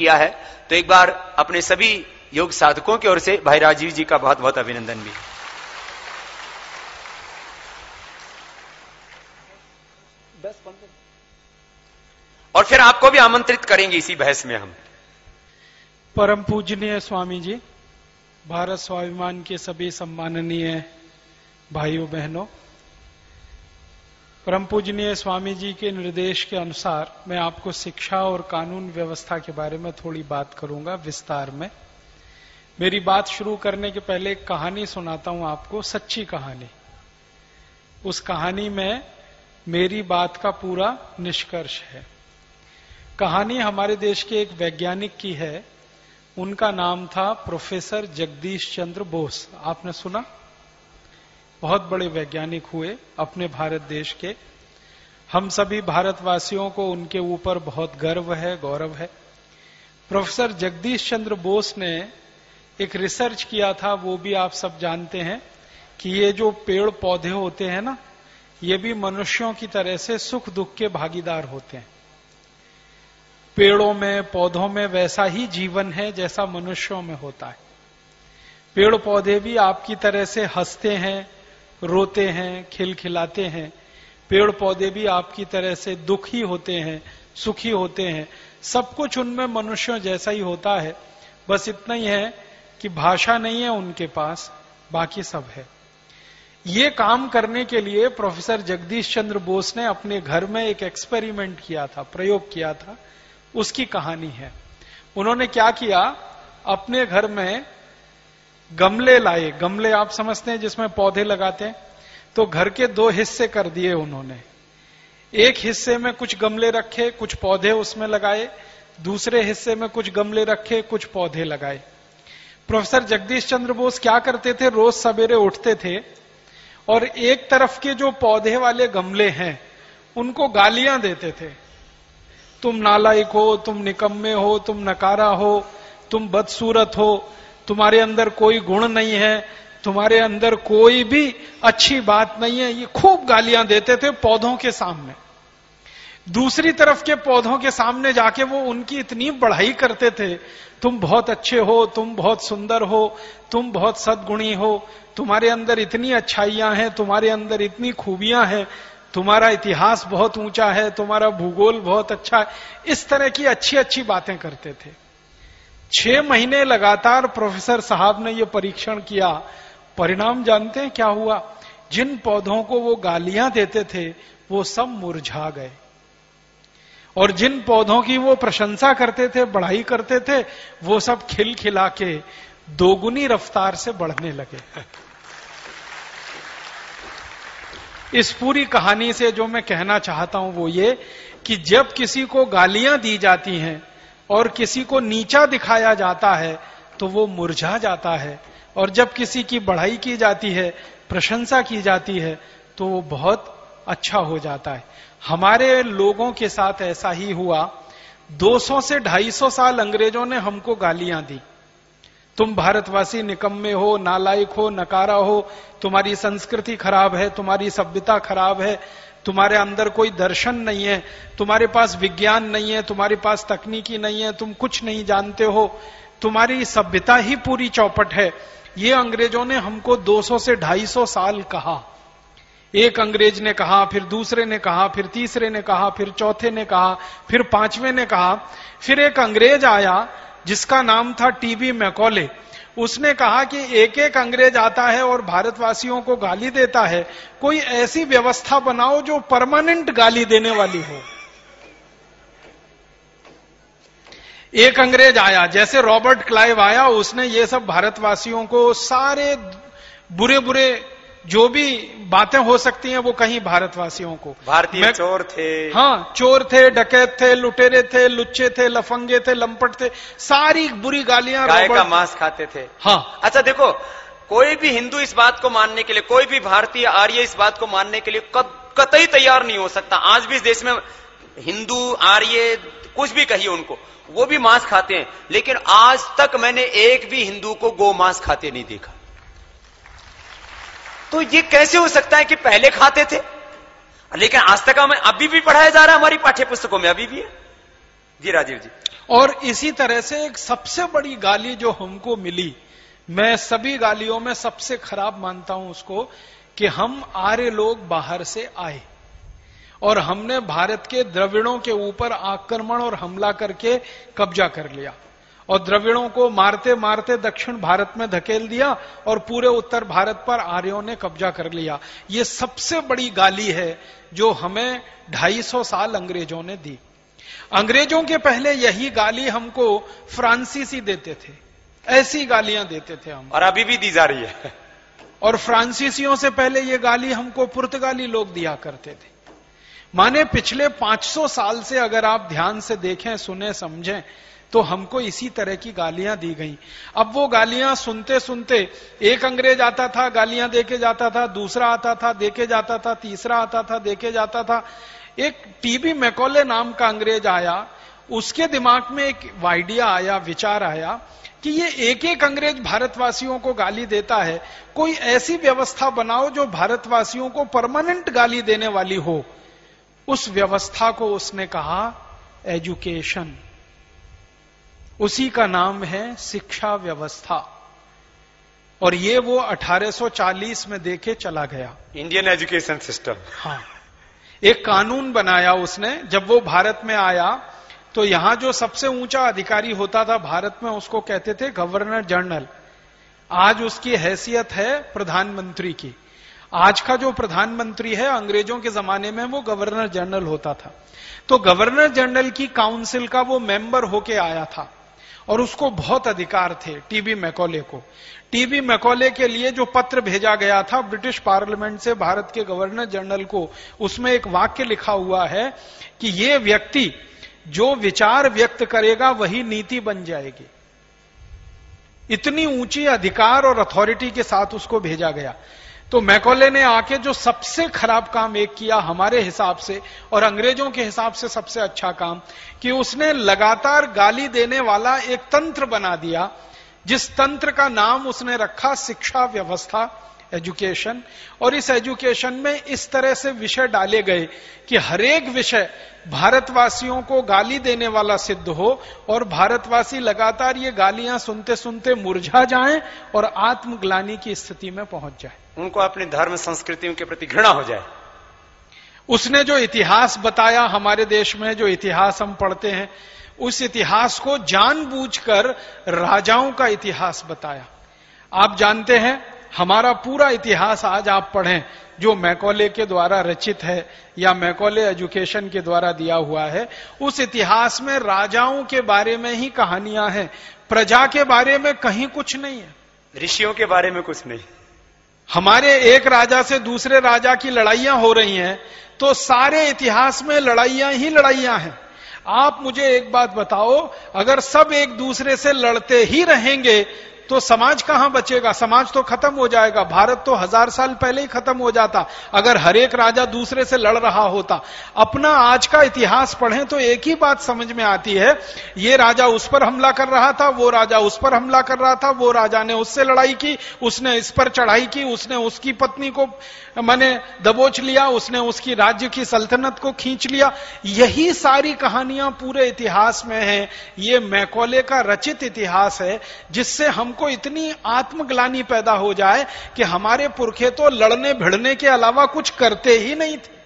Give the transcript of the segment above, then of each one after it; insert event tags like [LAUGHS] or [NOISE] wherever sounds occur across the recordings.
किया है तो एक बार अपने सभी योग साधकों की ओर से भाई राजीव जी का बहुत बहुत अभिनंदन भी। और फिर आपको भी आमंत्रित करेंगे इसी बहस में हम। परम पूजनीय स्वामी जी भारत स्वाभिमान के सभी सम्माननीय भाइयों बहनों परम पूजनीय स्वामी जी के निर्देश के अनुसार मैं आपको शिक्षा और कानून व्यवस्था के बारे में थोड़ी बात करूँगा विस्तार में। मेरी बात शुरू करने के पहले एक कहानी सुनाता हूँ आपको, सच्ची कहानी। उस कहानी में मेरी बात का पूरा निष्कर्ष है। कहानी हमारे देश के एक वैज्ञानिक की है। उनका नाम था प्रोफेसर जगदीश चंद्र बोस। आपने सुना? बहुत बड़े वैज्ञानिक हुए अपने भारत देश के। हम सभी भारतवासियों को उनके ऊपर बहुत गर्व है, गौरव है। प्रोफेसर जगदीश चंद्र बोस ने एक रिसर्च किया था, वो भी आप सब जानते हैं, कि ये जो पेड़ पौधे होते हैं ना, ये भी मनुष्यों की तरह से सुख दुख के भागीदार होते हैं। पेड़ों में, पौधों में वैसा ही जीवन है जैसा मनुष्यों में होता है। पेड़ पौधे भी आपकी तरह से हँसते हैं रोते हैं, खिलखिलाते हैं। पेड़ पौधे भी आपकी तरह से दुखी होते हैं, सुखी होते हैं। सब कुछ उनमें मनुष्यों जैसा ही होता है। बस इतना ही है कि भाषा नहीं है उनके पास, बाकी सब है। ये काम करने के लिए प्रोफेसर जगदीश चंद्र बोस ने अपने घर में एक एक्सपेरिमेंट किया था, प्रयोग किया था। उसकी कहानी है। उन्होंने क्या किया? अपने घर में गमले लाए। गमले आप समझते हैं जिसमें पौधे लगाते हैं। तो घर के दो हिस्से कर दिए उन्होंने। एक हिस्से में कुछ गमले रखे, कुछ पौधे उसमें लगाए। दूसरे हिस्से में कुछ गमले रखे, कुछ पौधे लगाए। प्रोफेसर जगदीश चंद्र बोस क्या करते थे? रोज सवेरे उठते थे और एक तरफ़ के जो पौधे वाले गमले हैं, उनको गालियाँ देते थे। तुम नालायक हो, तुम निकम्मे हो, तुम नकारा हो, तुम बदसूरत हो तुम्हारे अंदर कोई गुण नहीं है, तुम्हारे अंदर कोई भी अच्छी बात नहीं है, ये खूब गालियाँ देते थे पौधों के सामने। दूसरी तरफ़ के पौधों के सामने जाके वो उनकी इतनी बढ़ाई करते थे, तुम बहुत अच्छे हो, तुम बहुत सुंदर हो, तुम बहुत सदगुणी हो, तुम्हारे अंदर इतनी अच्छाइयाँ हैं, तुम्हारे अंदर इतनी खूबियाँ हैं, तुम्हारा इतिहास बहुत ऊँचा है, तुम्हारा भूगोल बहुत अच्छा है, इस तरह की अच्छी अच्छी बातें करते थे। छह महीने लगातार प्रोफेसर साहब ने यह परीक्षण किया। परिणाम जानते हैं क्या हुआ? जिन पौधों को वो गालियाँ देते थे, वो सब मुरझा गए। और जिन पौधों की वो प्रशंसा करते थे, बढ़ाई करते थे, वो सब खिल खिला के दोगुनी रफ्तार से बढ़ने लगे। इस पूरी कहानी से जो मैं कहना चाहता हूँ वो ये कि जब किसी को गालियाँ दी जाती हैं और किसी को नीचा दिखाया जाता है तो वो मुरझा जाता है। और जब किसी की बढ़ाई की जाती है, प्रशंसा की जाती है तो वो बहुत अच्छा हो जाता है। हमारे लोगों के साथ ऐसा ही हुआ। 200 से 250 साल अंग्रेज़ों ने हमको गालियाँ दी। तुम भारतवासी निकम्मे हो, नालायक हो, नकारा हो, तुम्हारी संस्कृति खराब है, तुम्हारी सभ्यता खराब है तुम्हारे अंदर कोई दर्शन नहीं है, तुम्हारे पास विज्ञान नहीं है, तुम्हारे पास तकनीकी नहीं है, तुम कुछ नहीं जानते हो। तुम्हारी सभ्यता ही पूरी चौपट है। ये अंग्रेज़ों ने हमको 200 से 250 साल कहा। एक अंग्रेज़ ने कहा, फिर दूसरे ने कहा, फिर तीसरे ने कहा, फिर चौथे ने कहा, फिर पाँचवें ने कहा। फिर एक अंग्रेज़ आया, जिसका नाम था टीबी मैकॉले। उसने कहा कि एक एक अंग्रेज़ आता है और भारतवासियों को गाली देता है। कोई ऐसी व्यवस्था बनाओ जो परमानेंट गाली देने वाली हो। एक अंग्रेज़ आया, जैसे रॉबर्ट क्लाइव आया, उसने ये सब भारतवासियों को सारे बुरे बुरे जो भी बातें हो सकती हैं वो कहीं भारतवासियों को। भारतीय चोर थे। हाँ चोर थे डकैत थे लुटेरे थे लुच्चे थे लफंगे थे लंपट थे सारी बुरी गालियाँ गाय का मांस खाते थे। हाँ। अच्छा देखो कोई भी हिंदू इस बात को मानने के लिए कोई भी भारतीय आर्य इस बात को मानने के लिए कतई तैयार नहीं हो सकता। आज भी इस देश में हिंदू आर्य कुछ भी कहिए उनको वो भी मांस खाते हैं। लेकिन आज तक मैंने एक भी हिंदू को गो मांस खाते नहीं देखा। तो ये कैसे हो सकता है कि पहले खाते थे? लेकिन आज तक हमें अभी भी पढ़ाया जा रहा है, हमारी पाठ्य पुस्तकों में अभी भी है। जी राजीव जी। और इसी तरह से एक सबसे बड़ी गाली जो हमको मिली, मैं सभी गालियों में सबसे खराब मानता हूँ उसको, कि हम आर्य लोग बाहर से आए। और हमने भारत के द्रविड़ों के ऊपर आक्रमण और हमला करके कब्जा कर लिया। और द्रविड़ों को मारते मारते दक्षिण भारत में धकेल दिया और पूरे उत्तर भारत पर आर्यों ने कब्जा कर लिया। ये सबसे बड़ी गाली है जो हमें 250 साल अंग्रेज़ों ने दी। अंग्रेज़ों के पहले यही गाली हमको फ्रांसीसी देते थे। ऐसी गालियाँ देते थे हम। और अभी भी दी जा रही है। और फ्रांसीसियों से पहले ये गाली हमको पुर्तगाली लोग दिया करते थे। माने पिछले 500 साल से अगर आप ध्यान से देखें सुने समझें तो हमको इसी तरह की गालियाँ दी गई। अब वो गालियाँ सुनते सुनते, एक अंग्रेज़ आता था, गालियाँ देके जाता था, दूसरा आता था, देके जाता था, तीसरा आता था, देके जाता था। एक टीबी मैकोले नाम का अंग्रेज़ आया, उसके दिमाग में एक आइडिया आया, विचार आया कि ये एक एक अंग्रेज़ भारतवासियों को गाली देता है। कोई ऐसी व्यवस्था बनाओ जो भारतवासियों को परमानेंट गाली देने वाली हो। उस व्यवस्था को उसने कहा, एजुकेशन। उसी का नाम है शिक्षा व्यवस्था। और ये वो 1840 में देके चला गया। इंडियन एजुकेशन सिस्टम हाँ। एक कानून बनाया उसने। जब वो भारत में आया तो यहाँ जो सबसे ऊँचा अधिकारी होता था भारत में उसको कहते थे गवर्नर जनरल। आज उसकी हैसियत है प्रधानमंत्री की। आज का जो प्रधानमंत्री है अंग्रेज़ों के जमाने में वो गवर्नर जनरल होता था। तो गवर्नर जनरल की काउंसिल का वो मेंबर होके आया था। और उसको बहुत अधिकार थे टीबी मैकोले को। टीबी मैकोले के लिए जो पत्र भेजा गया था, ब्रिटिश पार्लियामेंट से भारत के गवर्नर जनरल को, उसमें एक वाक्य लिखा हुआ है कि ये व्यक्ति जो विचार व्यक्त करेगा, वही नीति बन जाएगी। इतनी ऊँची अधिकार और अथॉरिटी के साथ उसको भेजा गया। तो मैकोले ने आके जो सबसे खराब काम एक किया हमारे हिसाब से और अंग्रेज़ों के हिसाब से सबसे अच्छा काम, कि उसने लगातार गाली देने वाला एक तंत्र बना दिया, जिस तंत्र का नाम उसने रखा शिक्षा व्यवस्था। एजुकेशन और इस एजुकेशन में इस तरह से विषय डाले गए कि हरेक विषय भारतवासियों को गाली देने वाला सिद्ध हो और भारतवासी लगातार ये गालियाँ सुनते सुनते मुरझा जाएँ और आत्मग्लानी की स्थिति में पहुँच जाए। उनको अपने धर्म संस्कृतियों के प्रति घृणा हो जाए। उसने जो इतिहास बताया हमारे देश में जो इतिहास हम पढ़ते हैं उस इतिहास को जानबूझकर राजाओं का इतिहास बताया। आप जानते हैं हमारा पूरा इतिहास आज आप पढ़ें जो मैकोले के द्वारा रचित है या मैकोले एजुकेशन के द्वारा दिया हुआ है उस इतिहास में राजाओं के बारे में ही कहानियाँ हैं। प्रजा के बारे में कहीं कुछ नहीं है। ऋषियों के बारे में कुछ नहीं। हमारे एक राजा से दूसरे राजा की लड़ाइयाँ हो रही हैं तो सारे इतिहास में लड़ाइयाँ ही लड़ाइयाँ हैं। आप मुझे एक बात बताओ अगर सब एक दूसरे से लड़ते ही रहेंगे तो समाज कहाँ बचेगा? समाज तो खत्म हो जाएगा। भारत तो हज़ार साल पहले ही खत्म हो जाता। अगर हर एक राजा दूसरे से लड़ रहा होता। अपना आज का इतिहास पढ़ें तो एक ही बात समझ में आती है। ये राजा उस पर हमला कर रहा था, वो राजा उस पर हमला कर रहा था, वो राजा ने उससे लड़ाई की, उसने इस पर चढ़ाई की, उसने उसकी पत्नी को मैंने दबोच लिया, उसने उसकी राज्य की सल्तनत को खींच लिया। यही सारी कहानियाँ पूरे इतिहास में हैं। ये मैकोले का रचित इतिहास है, जिससे हमको इतनी आत्मग्लानी पैदा हो जाए कि हमारे पुरखे तो लड़ने भिड़ने के अलावा कुछ करते ही नहीं थे।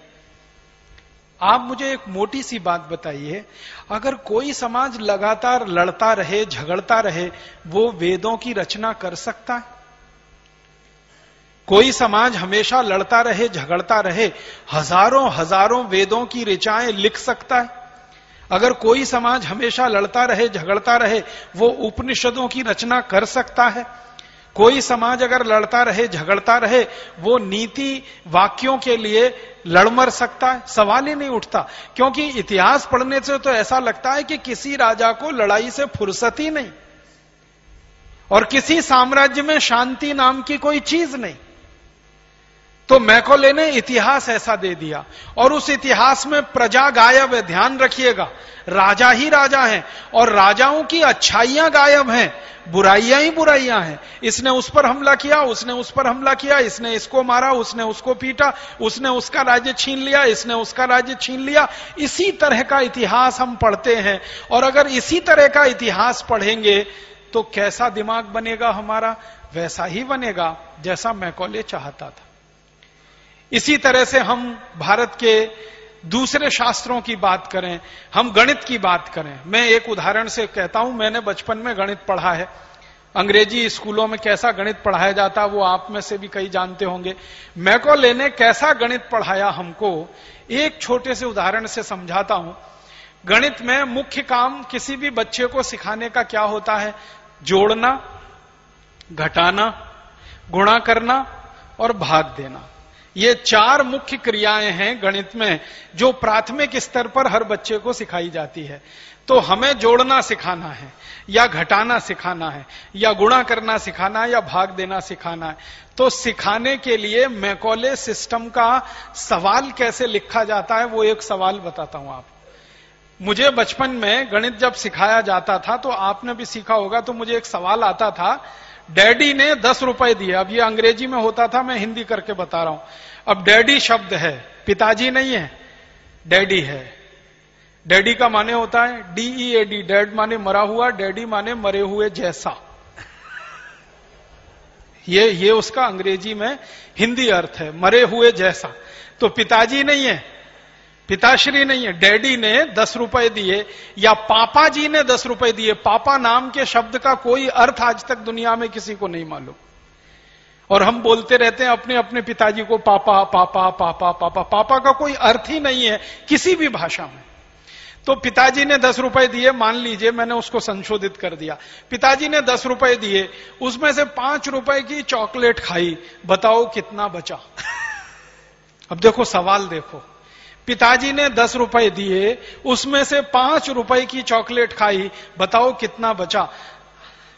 आप मुझे एक मोटी सी बात बताइए। अगर कोई समाज लगातार लड़ता रहे, झगड़ता रहे, वो वेदों की रचना कर सकता है? कोई समाज हमेशा लड़ता रहे, झगड़ता रहे, हज़ारों हज़ारों वेदों की ऋचाएँ लिख सकता है। अगर कोई समाज हमेशा लड़ता रहे, झगड़ता रहे, वो उपनिषदों की रचना कर सकता है। कोई समाज अगर लड़ता रहे, झगड़ता रहे, वो नीति वाक्यों के लिए लड़मर सकता है। सवाल ही नहीं उठता, क्योंकि इतिहास पढ़ने से तो ऐसा लगता है कि किसी राजा को लड़ाई से फुर्सत ही नहीं। और किसी साम्राज्य में शांति नाम की कोई चीज़ नहीं। तो मैकोले ने इतिहास ऐसा दे दिया। और उस इतिहास में प्रजा गायब है, ध्यान रखिएगा। राजा ही राजा है, और राजाओं की अच्छाइयाँ गायब हैं, बुराइयाँ ही बुराइयाँ हैं। इसने उस पर हमला किया, उसने उस पर हमला किया, इसने इसको मारा, उसने उसको पीटा, उसने उसका राज्य छीन लिया, इसने उसका राज्य छीन लिया। इसी तरह का इतिहास हम पढ़ते हैं। और अगर इसी तरह का इतिहास पढ़ेंगे तो कैसा दिमाग बनेगा हमारा? वैसा ही बनेगा, जैसा मैकोले चाहता था। इसी तरह से हम भारत के दूसरे शास्त्रों की बात करें, हम गणित की बात करें। मैं एक उदाहरण से कहता हूँ, मैंने बचपन में गणित पढ़ा है। अंग्रेज़ी स्कूलों में कैसा गणित पढ़ाया जाता, वो आप में से भी कई जानते होंगे। मैकोले ने कैसा गणित पढ़ाया हमको, एक छोटे से उदाहरण से समझाता हूँ। गणित में मुख्य काम किसी भी बच्चे को सिखाने का क्या होता है? जोड़ना, घटाना, गुणा करना और भाग देना। ये चार मुख्य क्रियाएँ हैं गणित में, जो प्राथमिक स्तर पर हर बच्चे को सिखाई जाती है। तो हमें जोड़ना सिखाना है, या घटाना सिखाना है, या गुणा करना सिखाना है, या भाग देना सिखाना है। तो सिखाने के लिए मैकोले सिस्टम का सवाल कैसे लिखा जाता है, वो एक सवाल बताता हूँ आप मुझे बचपन में गणित जब सिखाया जाता था तो आपने भी सीखा होगा तो मुझे एक सवाल आता था डैडी ने दस रुपए दिए। अब ये अंग्रेज़ी में होता था, मैं हिंदी करके बता रहा हूँ। अब डैडी शब्द है, पिताजी नहीं है, डैडी है। डैडी का माने होता है डीई ए डी डैड माने मरा हुआ, डैडी माने मरे हुए जैसा। ये ये उसका अंग्रेज़ी में हिंदी अर्थ है, मरे हुए जैसा। तो पिताजी नहीं है पिताश्री नहीं है, डैडी ने दस रुपए दिए, या पापा जी ने दस रुपए दिए। पापा नाम के शब्द का कोई अर्थ आज तक दुनिया में किसी को नहीं मालूम। और हम बोलते रहते हैं अपने अपने पिताजी को, पापा पापा पापा पापा। पापा का कोई अर्थ ही नहीं है किसी भी भाषा में। तो पिताजी ने दस रुपए दिए, मान लीजिए, मैंने उसको संशोधित कर दिया। पिताजी ने दस रुपए दिए, उसमें से पाँच रुपए की चॉकलेट खाई। बताओ कितना बचा। [LAUGHS] अब देखो, सवाल देखो। पिताजी ने दस रुपए दिए, उसमें से पाँच रुपए की चॉकलेट खाई। बताओ कितना बचा।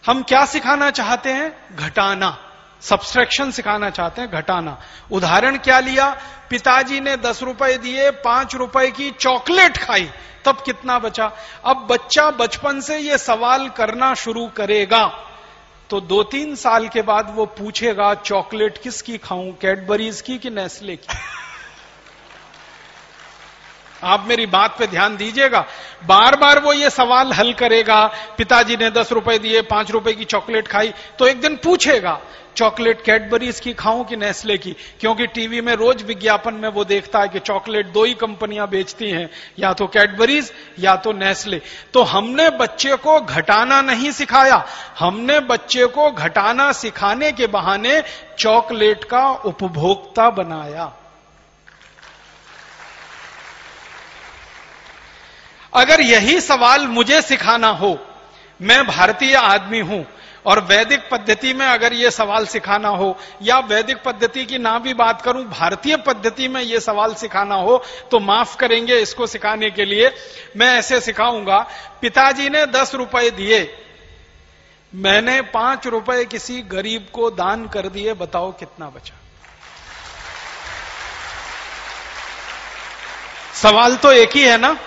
हम क्या सिखाना चाहते हैं? घटाना। सब्सट्रैक्शन सिखाना चाहते हैं, घटाना। उदाहरण क्या लिया? पिताजी ने दस रुपए दिए, पाँच रुपए की चॉकलेट खाई। तब कितना बचा? अब बच्चा बचपन से ये सवाल करना शुरू करेगा। तो दो तीन साल के बाद वो पूछेगा, चॉकलेट किसकी खाऊं? कैडबरीज की कि नेस्ले की? आप मेरी बात पे ध्यान दीजिएगा। बार बार वो ये सवाल हल करेगा, पिताजी ने दस रुपए दिए, पाँच रुपए की चॉकलेट खाई तो एक दिन पूछेगा, चॉकलेट कैडबरीज की खाऊं कि नेस्ले की? क्योंकि टीवी में रोज विज्ञापन में वो देखता है कि चॉकलेट दो ही कंपनियाँ बेचती हैं, या तो कैडबरीज, या तो नेस्ले। तो हमने बच्चे को घटाना नहीं सिखाया। हमने बच्चे को घटाना सिखाने के बहाने चॉकलेट का उपभोक्ता बनाया। अगर यही सवाल मुझे सिखाना हो, मैं भारतीय आदमी हूँ, और वैदिक पद्धति में अगर ये सवाल सिखाना हो, या वैदिक पद्धति की ना भी बात करूँ, भारतीय पद्धति में ये सवाल सिखाना हो तो माफ़ करेंगे इसको सिखाने के लिए। मैं ऐसे सिखाऊँगा, पिताजी ने दस रुपए दिए, मैंने पाँच रुपए किसी गरीब को दान कर दिए, बताओ कितना बचा। सवाल तो एक ही है ना?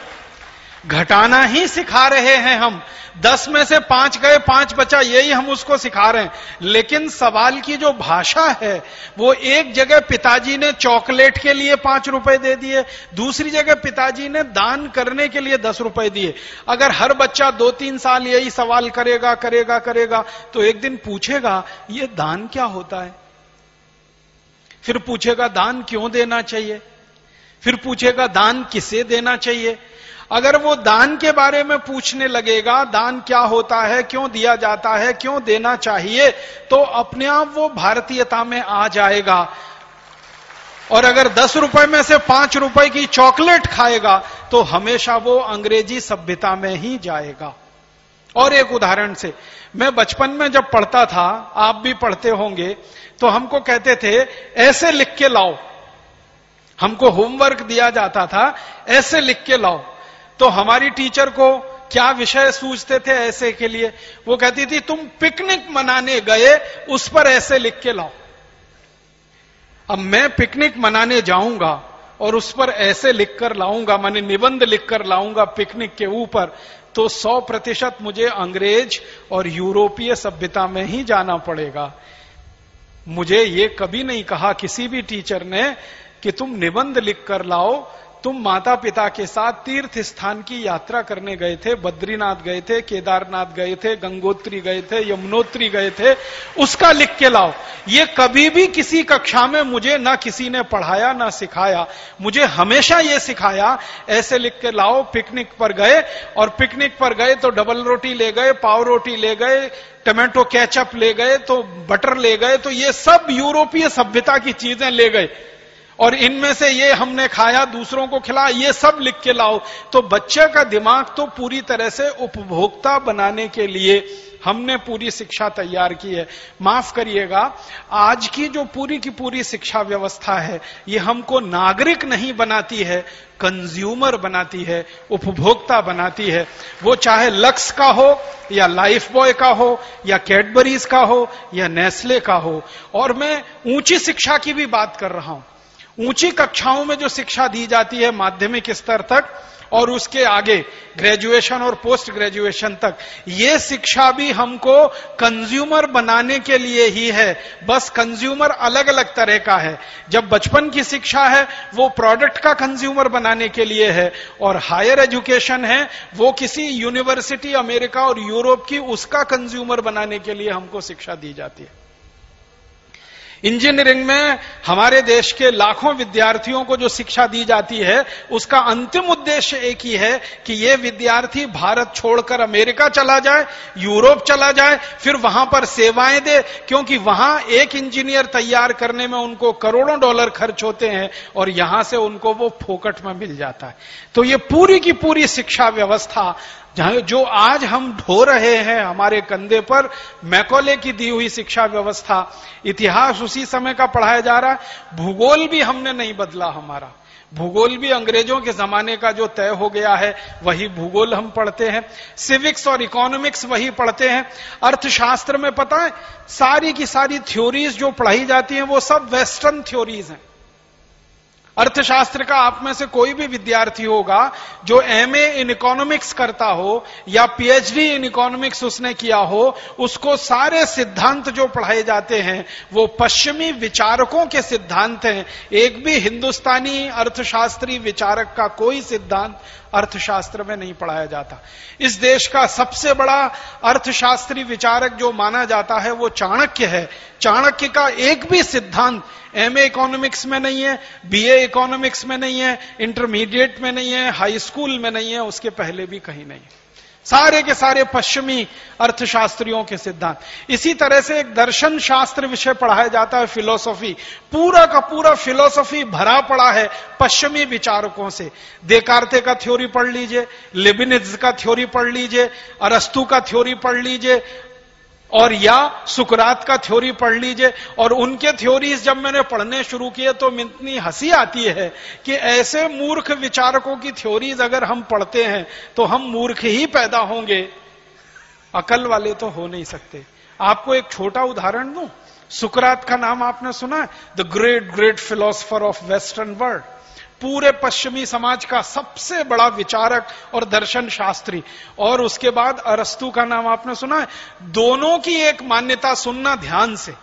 घटाना ही सिखा रहे हैं हम। दस में से पाँच गए, पाँच बचा, यही हम उसको सिखा रहे हैं। लेकिन सवाल की जो भाषा है, वो एक जगह पिताजी ने चॉकलेट के लिए पाँच रुपए दे दिए, दूसरी जगह पिताजी ने दान करने के लिए दस रुपए दिए। अगर हर बच्चा दो तीन साल यही सवाल करेगा करेगा करेगा तो एक दिन पूछेगा, ये दान क्या होता है? फिर पूछेगा, दान क्यों देना चाहिए? फिर पूछेगा, दान किसे देना चाहिए? अगर वो दान के बारे में पूछने लगेगा, दान क्या होता है, क्यों दिया जाता है, क्यों देना चाहिए तो अपने आप वो भारतीयता में आ जाएगा। और अगर दस रुपए में से पाँच रुपए की चॉकलेट खाएगा तो हमेशा वो अंग्रेज़ी सभ्यता में ही जाएगा। और एक उदाहरण से, मैं बचपन में जब पढ़ता था, आप भी पढ़ते होंगे तो हमको कहते थे, ऐसे लिख के लाओ। हमको होमवर्क दिया जाता था, ऐसे लिख के लाओ। तो हमारी टीचर को क्या विषय सूझते थे ऐसे के लिए? वो कहती थी, तुम पिकनिक मनाने गए, उस पर ऐसे लिख के लाओ। अब मैं पिकनिक मनाने जाऊँगा और उस पर ऐसे लिखकर लाऊँगा, मैंने निबंध लिखकर लाऊँगा पिकनिक के ऊपर तो 100 प्रतिशत मुझे अंग्रेज़ और यूरोपीय सभ्यता में ही जाना पड़ेगा। मुझे ये कभी नहीं कहा किसी भी टीचर ने कि तुम निबंध लिख कर लाओ तुम माता पिता के साथ तीर्थ स्थान की यात्रा करने गए थे, बद्रीनाथ गए थे, केदारनाथ गए थे, गंगोत्री गए थे, यमुनोत्री गए थे, उसका लिख के लाओ। ये कभी भी किसी कक्षा में मुझे ना किसी ने पढ़ाया, ना सिखाया। मुझे हमेशा ये सिखाया, ऐसे लिख के लाओ, पिकनिक पर गए, और पिकनिक पर गए तो डबल रोटी ले गए, पाव रोटी ले गए, टमाटो कैचअप ले गए तो बटर ले गए तो ये सब यूरोपीय सभ्यता की चीज़ें ले गए। और इनमें से ये हमने खाया, दूसरों को खिलाया ये सब लिख के लाओ। तो बच्चे का दिमाग तो पूरी तरह से उपभोक्ता बनाने के लिए हमने पूरी शिक्षा तैयार की है। माफ़ करिएगा, आज की जो पूरी की पूरी शिक्षा व्यवस्था है, ये हमको नागरिक नहीं बनाती है, कंज्यूमर बनाती है, उपभोक्ता बनाती है। वो चाहे लक्स का हो, या लाइफ बॉय का हो, या कैडबरीज का हो, या नेस्ले का हो। और मैं ऊँची शिक्षा की भी बात कर रहा हूँ। ऊँची कक्षाओं में जो शिक्षा दी जाती है माध्यमिक स्तर तक और उसके आगे ग्रेजुएशन और पोस्ट ग्रेजुएशन तक, ये शिक्षा भी हमको कंज्यूमर बनाने के लिए ही है। बस कंज्यूमर अलग अलग तरह का है। जब बचपन की शिक्षा है, वो प्रोडक्ट का कंज्यूमर बनाने के लिए है और हायर एजुकेशन है, वो किसी यूनिवर्सिटी अमेरिका और यूरोप की उसका कंज्यूमर बनाने के लिए हमको शिक्षा दी जाती है। इंजीनियरिंग में हमारे देश के लाखों विद्यार्थियों को जो शिक्षा दी जाती है, उसका अंतिम उद्देश्य एक ही है कि ये विद्यार्थी भारत छोड़कर अमेरिका चला जाए, यूरोप चला जाए, फिर वहाँ पर सेवाएँ दे, क्योंकि वहाँ एक इंजीनियर तैयार करने में उनको करोड़ों डॉलर खर्च होते हैं और यहाँ से उनको वो फोकट में मिल जाता है। तो ये पूरी की पूरी शिक्षा व्यवस्था जो आज हम ढो रहे हैं हमारे कंधे पर, मैकोले की दी हुई शिक्षा व्यवस्था, इतिहास उसी समय का पढ़ाया जा रहा है। भूगोल भी हमने नहीं बदला हमारा। भूगोल भी अंग्रेज़ों के जमाने का जो तय हो गया है, वही भूगोल हम पढ़ते हैं। सिविक्स और इकोनॉमिक्स वही पढ़ते हैं। अर्थशास्त्र में पता है, सारी की सारी थ्योरीज जो पढ़ाई जाती हैं, वो सब वेस्टर्न थ्योरीज हैं। अर्थशास्त्र का आप में से कोई भी विद्यार्थी होगा, जो एमए इन इकोनॉमिक्स करता हो, या पीएचडी इन इकोनॉमिक्स उसने किया हो, उसको सारे सिद्धांत जो पढ़ाए जाते हैं, वो पश्चिमी विचारकों के सिद्धांत हैं। एक भी हिंदुस्तानी अर्थशास्त्री विचारक का कोई सिद्धांत अर्थशास्त्र में नहीं पढ़ाया जाता। इस देश का सबसे बड़ा अर्थशास्त्री विचारक जो माना जाता है, वो चाणक्य है। चाणक्य का एक भी सिद्धांत एम ए इकोनॉमिक्स में नहीं है बी ए इकोनॉमिक्स में नहीं है इंटरमीडिएट में नहीं है हाई स्कूल में नहीं है, उसके पहले भी कहीं नहीं। है सारे के सारे पश्चिमी अर्थशास्त्रियों के सिद्धांत। इसी तरह से एक दर्शन शास्त्र विषय पढ़ाया जाता है फिलोसॉफी पूरा का पूरा फिलोसॉफी भरा पड़ा है पश्चिमी विचारकों से। देकार्ते का थ्योरी पढ़ लीजिए लिबिनिज का थ्योरी पढ़ लीजिए अरस्तु का थ्योरी पढ़ लीजिए और या सुकरात का थ्योरी पढ़ लीजिए। और उनके थ्योरीज जब मैंने पढ़ने शुरू किए तो इतनी हँसी आती है कि ऐसे मूर्ख विचारकों की थ्योरीज अगर हम पढ़ते हैं तो हम मूर्ख ही पैदा होंगे। अकल वाले तो हो नहीं सकते। आपको एक छोटा उदाहरण दू? सुकरात का नाम आपने सुना है? The great great philosopher of western world पूरे पश्चिमी समाज का सबसे बड़ा विचारक और दर्शन शास्त्री। और उसके बाद अरस्तु का नाम आपने सुना है? दोनों की एक मान्यता सुनना ध्यान से।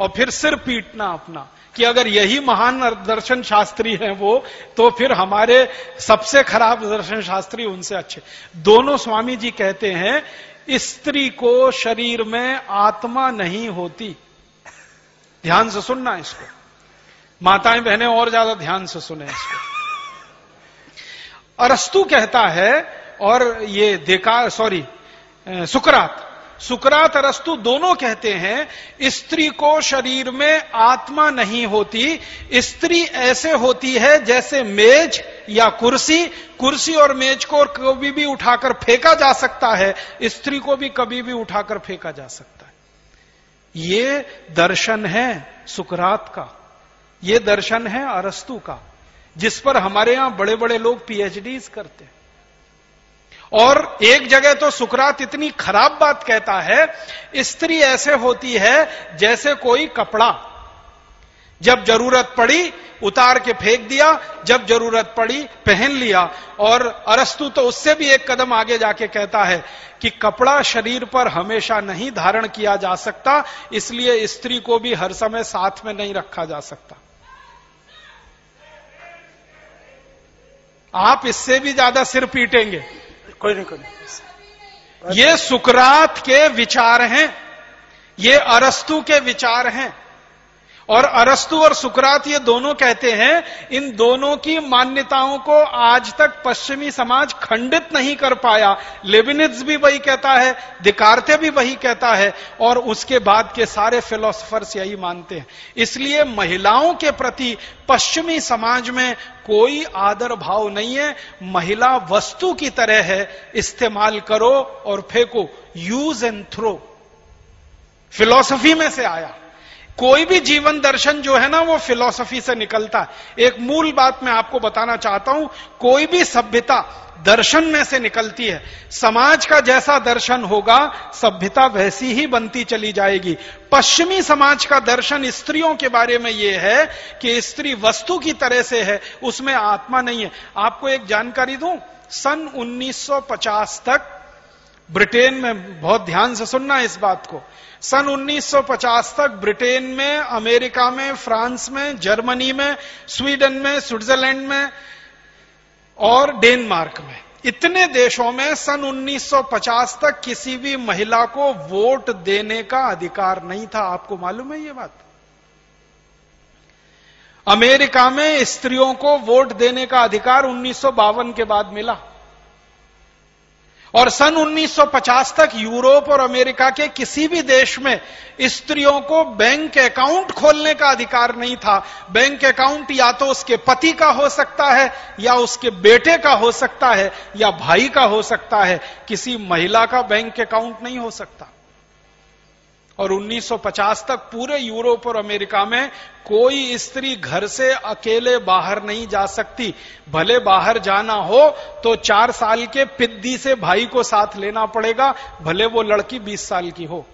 और फिर सिर पीटना अपना। कि अगर यही महान दर्शन शास्त्री हैं वो तो फिर हमारे सबसे खराब दर्शन शास्त्री उनसे अच्छे। दोनों स्वामी जी कहते हैं, स्त्री को शरीर में आत्मा नहीं होती। ध्यान से सुनना इसको। माताएँ बहनें और ज़्यादा ध्यान से सुने इसको। अरस्तु कहता है, और ये देखा, सॉरी सुकरात। सुकरात अरस्तु दोनों कहते हैं, स्त्री को शरीर में आत्मा नहीं होती, स्त्री ऐसे होती है जैसे मेज या कुर्सी। कुर्सी और मेज को कभी भी उठाकर फेंका जा सकता है, स्त्री को भी कभी भी उठाकर फेंका जा सकता है। ये दर्शन है सुकरात का। ये दर्शन है अरस्तु का, जिस पर हमारे यहाँ बड़े बड़े लोग पीएचडी करते हैं। और एक जगह तो सुकरात इतनी खराब बात कहता है, स्त्री ऐसे होती है जैसे कोई कपड़ा। जब ज़रूरत पड़ी, उतार के फेंक दिया, जब ज़रूरत पड़ी, पहन लिया। और अरस्तु तो उससे भी एक कदम आगे जाके कहता है कि कपड़ा शरीर पर हमेशा नहीं धारण किया जा सकता, इसलिए स्त्री को भी हर समय साथ में नहीं रखा जा सकता। आप इससे भी ज़्यादा सिर पीटेंगे। कोई नहीं कोई नहीं। ये सुकरात के विचार हैं ये अरस्तु के विचार हैं। और अरस्तु और सुकरात ये दोनों कहते हैं, इन दोनों की मान्यताओं को आज तक पश्चिमी समाज खंडित नहीं कर पाया। लेबिनिज भी वही कहता है दिकारते भी वही कहता है, और उसके बाद के सारे फिलोसफर्स यही मानते हैं। इसलिए महिलाओं के प्रति पश्चिमी समाज में कोई आदर भाव नहीं है। महिला वस्तु की तरह है, इस्तेमाल करो और फेंको, यूज़ एंड थ्रो। फिलॉसफी में से आया। कोई भी जीवन दर्शन जो है ना, वो फिलॉसफी से निकलता है। एक मूल बात मैं आपको बताना चाहता हूँ, कोई भी सभ्यता दर्शन में से निकलती है। समाज का जैसा दर्शन होगा, सभ्यता वैसी ही बनती चली जाएगी। पश्चिमी समाज का दर्शन स्त्रियों के बारे में यह है कि स्त्री वस्तु की तरह से है, उसमें आत्मा नहीं है। आपको एक जानकारी दूँ? सन 1950 तक ब्रिटेन में बहुत ध्यान से सुनना इस बात को। सन 1950 तक ब्रिटेन में, अमेरिका में, फ्रांस में, जर्मनी में, स्वीडन में, स्विट्जरलैंड में और डेनमार्क में। इतने देशों में सन 1950 तक किसी भी महिला को वोट देने का अधिकार नहीं था। आपको मालूम है ये बात? अमेरिका में स्त्रियों को वोट देने का अधिकार उन्नीस सौ बावन के बाद मिला। और सन 1950 तक यूरोप और अमेरिका के किसी भी देश में स्त्रियों को बैंक अकाउंट खोलने का अधिकार नहीं था। बैंक अकाउंट या तो उसके पति का हो सकता है, या उसके बेटे का हो सकता है, या भाई का हो सकता है। किसी महिला का बैंक अकाउंट नहीं हो सकता। और 1950 तक पूरे यूरोप और अमेरिका में कोई स्त्री घर से अकेले बाहर नहीं जा सकती। भले बाहर जाना हो तो चार साल के पिद्दी से भाई को साथ लेना पड़ेगा, भले वो लड़की बीस साल की हो।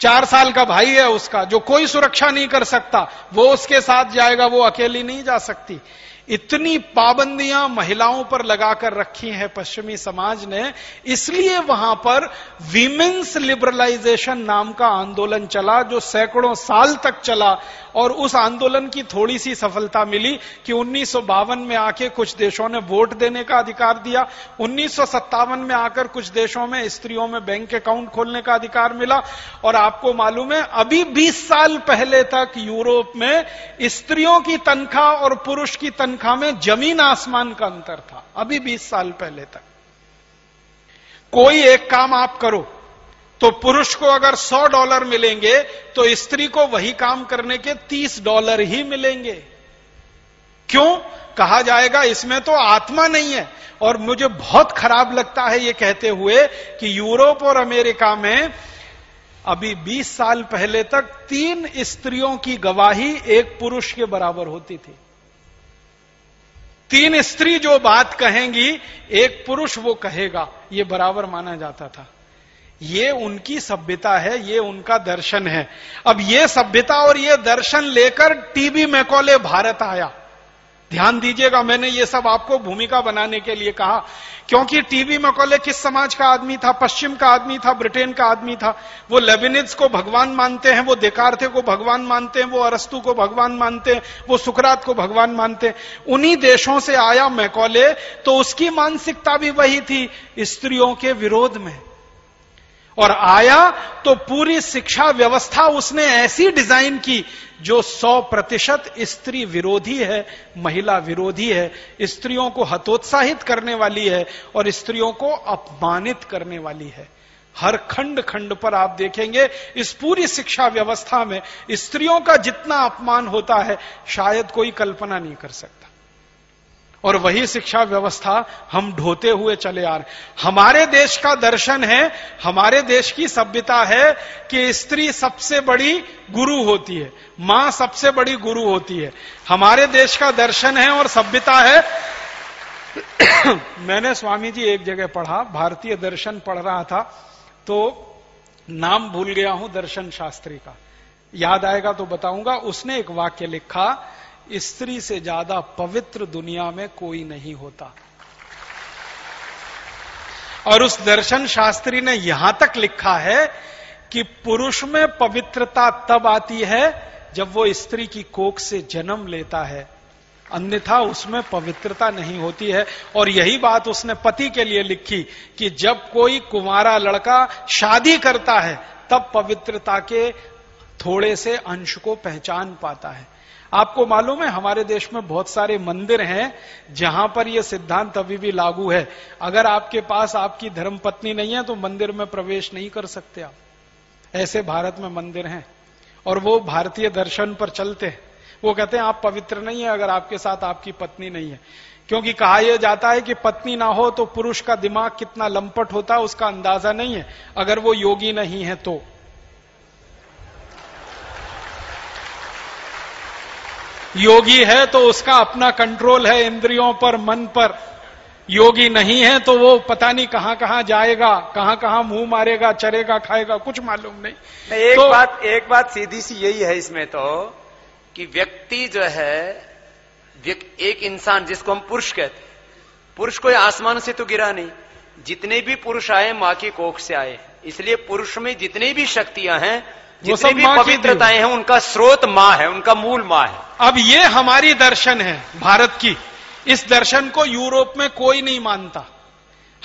चार साल का भाई है उसका, जो कोई सुरक्षा नहीं कर सकता, वो उसके साथ जाएगा, वो अकेली नहीं जा सकती। इतनी पाबंदियाँ महिलाओं पर लगाकर रखी हैं पश्चिमी समाज ने, इसलिए वहाँ पर वीमेन्स लिबरलाइजेशन नाम का आंदोलन चला, जो सैकड़ों साल तक चला, और उस आंदोलन की थोड़ी सी सफलता मिली कि उन्नीस सौ बावन में आके कुछ देशों ने वोट देने का अधिकार दिया, उन्नीस सौ सत्तावन में आकर कुछ देशों में स्त्रियों में बैंक अकाउंट खोलने का अधिकार मिला, और आपको मालूम है, अभी 20 साल पहले तक यूरोप में स्त्रियों की तनख्वाह और पुरुष की तनख्वाह में ज़मीन आसमान का अंतर था, अभी 20 साल पहले तक। कोई एक काम आप करो तो पुरुष को अगर 100 डॉलर मिलेंगे तो स्त्री को वही काम करने के 30 डॉलर ही मिलेंगे। क्यों? कहा जाएगा, इसमें तो आत्मा नहीं है। और मुझे बहुत खराब लगता है ये कहते हुए कि यूरोप और अमेरिका में अभी 20 साल पहले तक तीन स्त्रियों की गवाही एक पुरुष के बराबर होती थी। तीन स्त्री जो बात कहेंगी, एक पुरुष वो कहेगा। ये बराबर माना जाता था। ये उनकी सभ्यता है, ये उनका दर्शन है। अब ये सभ्यता और ये दर्शन लेकर टीबी मैकोले भारत आया। ध्यान दीजिएगा, मैंने ये सब आपको भूमिका बनाने के लिए कहा। क्योंकि टीवी मकोले किस समाज का आदमी था, पश्चिम का आदमी था, ब्रिटेन का आदमी था, वो लेबिनिज को भगवान मानते हैं, वो देकारथे को भगवान मानते हैं, वो अरस्तु को भगवान मानते हैं, वो सुकरात को भगवान मानते हैं। उन्हीं देशों से आया मैकोले तो उसकी मानसिकता भी वही थी, स्त्रियों के विरोध में। और आया तो पूरी शिक्षा व्यवस्था उसने ऐसी डिज़ाइन की जो 100 प्रतिशत स्त्री विरोधी है, महिला विरोधी है, स्त्रियों को हतोत्साहित करने वाली है और स्त्रियों को अपमानित करने वाली है। हर खंड खंड पर आप देखेंगे, इस पूरी शिक्षा व्यवस्था में स्त्रियों का जितना अपमान होता है, शायद कोई कल्पना नहीं कर सकता। और वही शिक्षा व्यवस्था हम ढोते हुए चले आ रहे हमारे देश का दर्शन है, हमारे देश की सभ्यता है कि स्त्री सबसे बड़ी गुरु होती है, माँ सबसे बड़ी गुरु होती है। हमारे देश का दर्शन है और सभ्यता है। [COUGHS] मैंने स्वामी जी एक जगह पढ़ा, भारतीय दर्शन पढ़ रहा था तो नाम भूल गया हूँ दर्शन शास्त्री का। याद आएगा तो बताऊँगा, उसने एक वाक्य लिखा स्त्री से ज़्यादा पवित्र दुनिया में कोई नहीं होता। और उस दर्शन शास्त्री ने यहाँ तक लिखा है कि पुरुष में पवित्रता तब आती है जब वो स्त्री की कोख से जन्म लेता है। अन्यथा उसमें पवित्रता नहीं होती है। और यही बात उसने पति के लिए लिखी कि जब कोई कुमारा लड़का शादी करता है, तब पवित्रता के थोड़े से अंश को पहचान पाता है। आपको मालूम है, हमारे देश में बहुत सारे मंदिर हैं जहाँ पर यह सिद्धांत अभी भी लागू है। अगर आपके पास आपकी धर्मपत्नी नहीं है तो मंदिर में प्रवेश नहीं कर सकते आप। ऐसे भारत में मंदिर हैं। और वो भारतीय दर्शन पर चलते हैं। वो कहते हैं, आप पवित्र नहीं है अगर आपके साथ आपकी पत्नी नहीं है। क्योंकि कहा यह जाता है कि पत्नी ना हो तो पुरुष का दिमाग कितना लंपट होता है, उसका अंदाज़ा नहीं है। अगर वो योगी नहीं है तो। योगी है तो उसका अपना कंट्रोल है इंद्रियों पर मन पर। योगी नहीं है तो वो पता नहीं कहाँ कहाँ जाएगा कहाँ कहाँ मुँह मारेगा चरेगा खाएगा कुछ मालूम नहीं। एक तो, बात एक बात सीधी सी यही है इसमें तो कि व्यक्ति जो है एक इंसान जिसको हम पुरुष कहते पुरुष कोई आसमान से तो गिरा नहीं। जितने भी पुरुष आए माँ की कोख से आए। इसलिए पुरुष में जितनी भी शक्तियाँ हैं जितनी भी पवित्रताएँ हैं उनका स्रोत माँ है उनका मूल माँ है। अब ये हमारी दर्शन है भारत की। इस दर्शन को यूरोप में कोई नहीं मानता।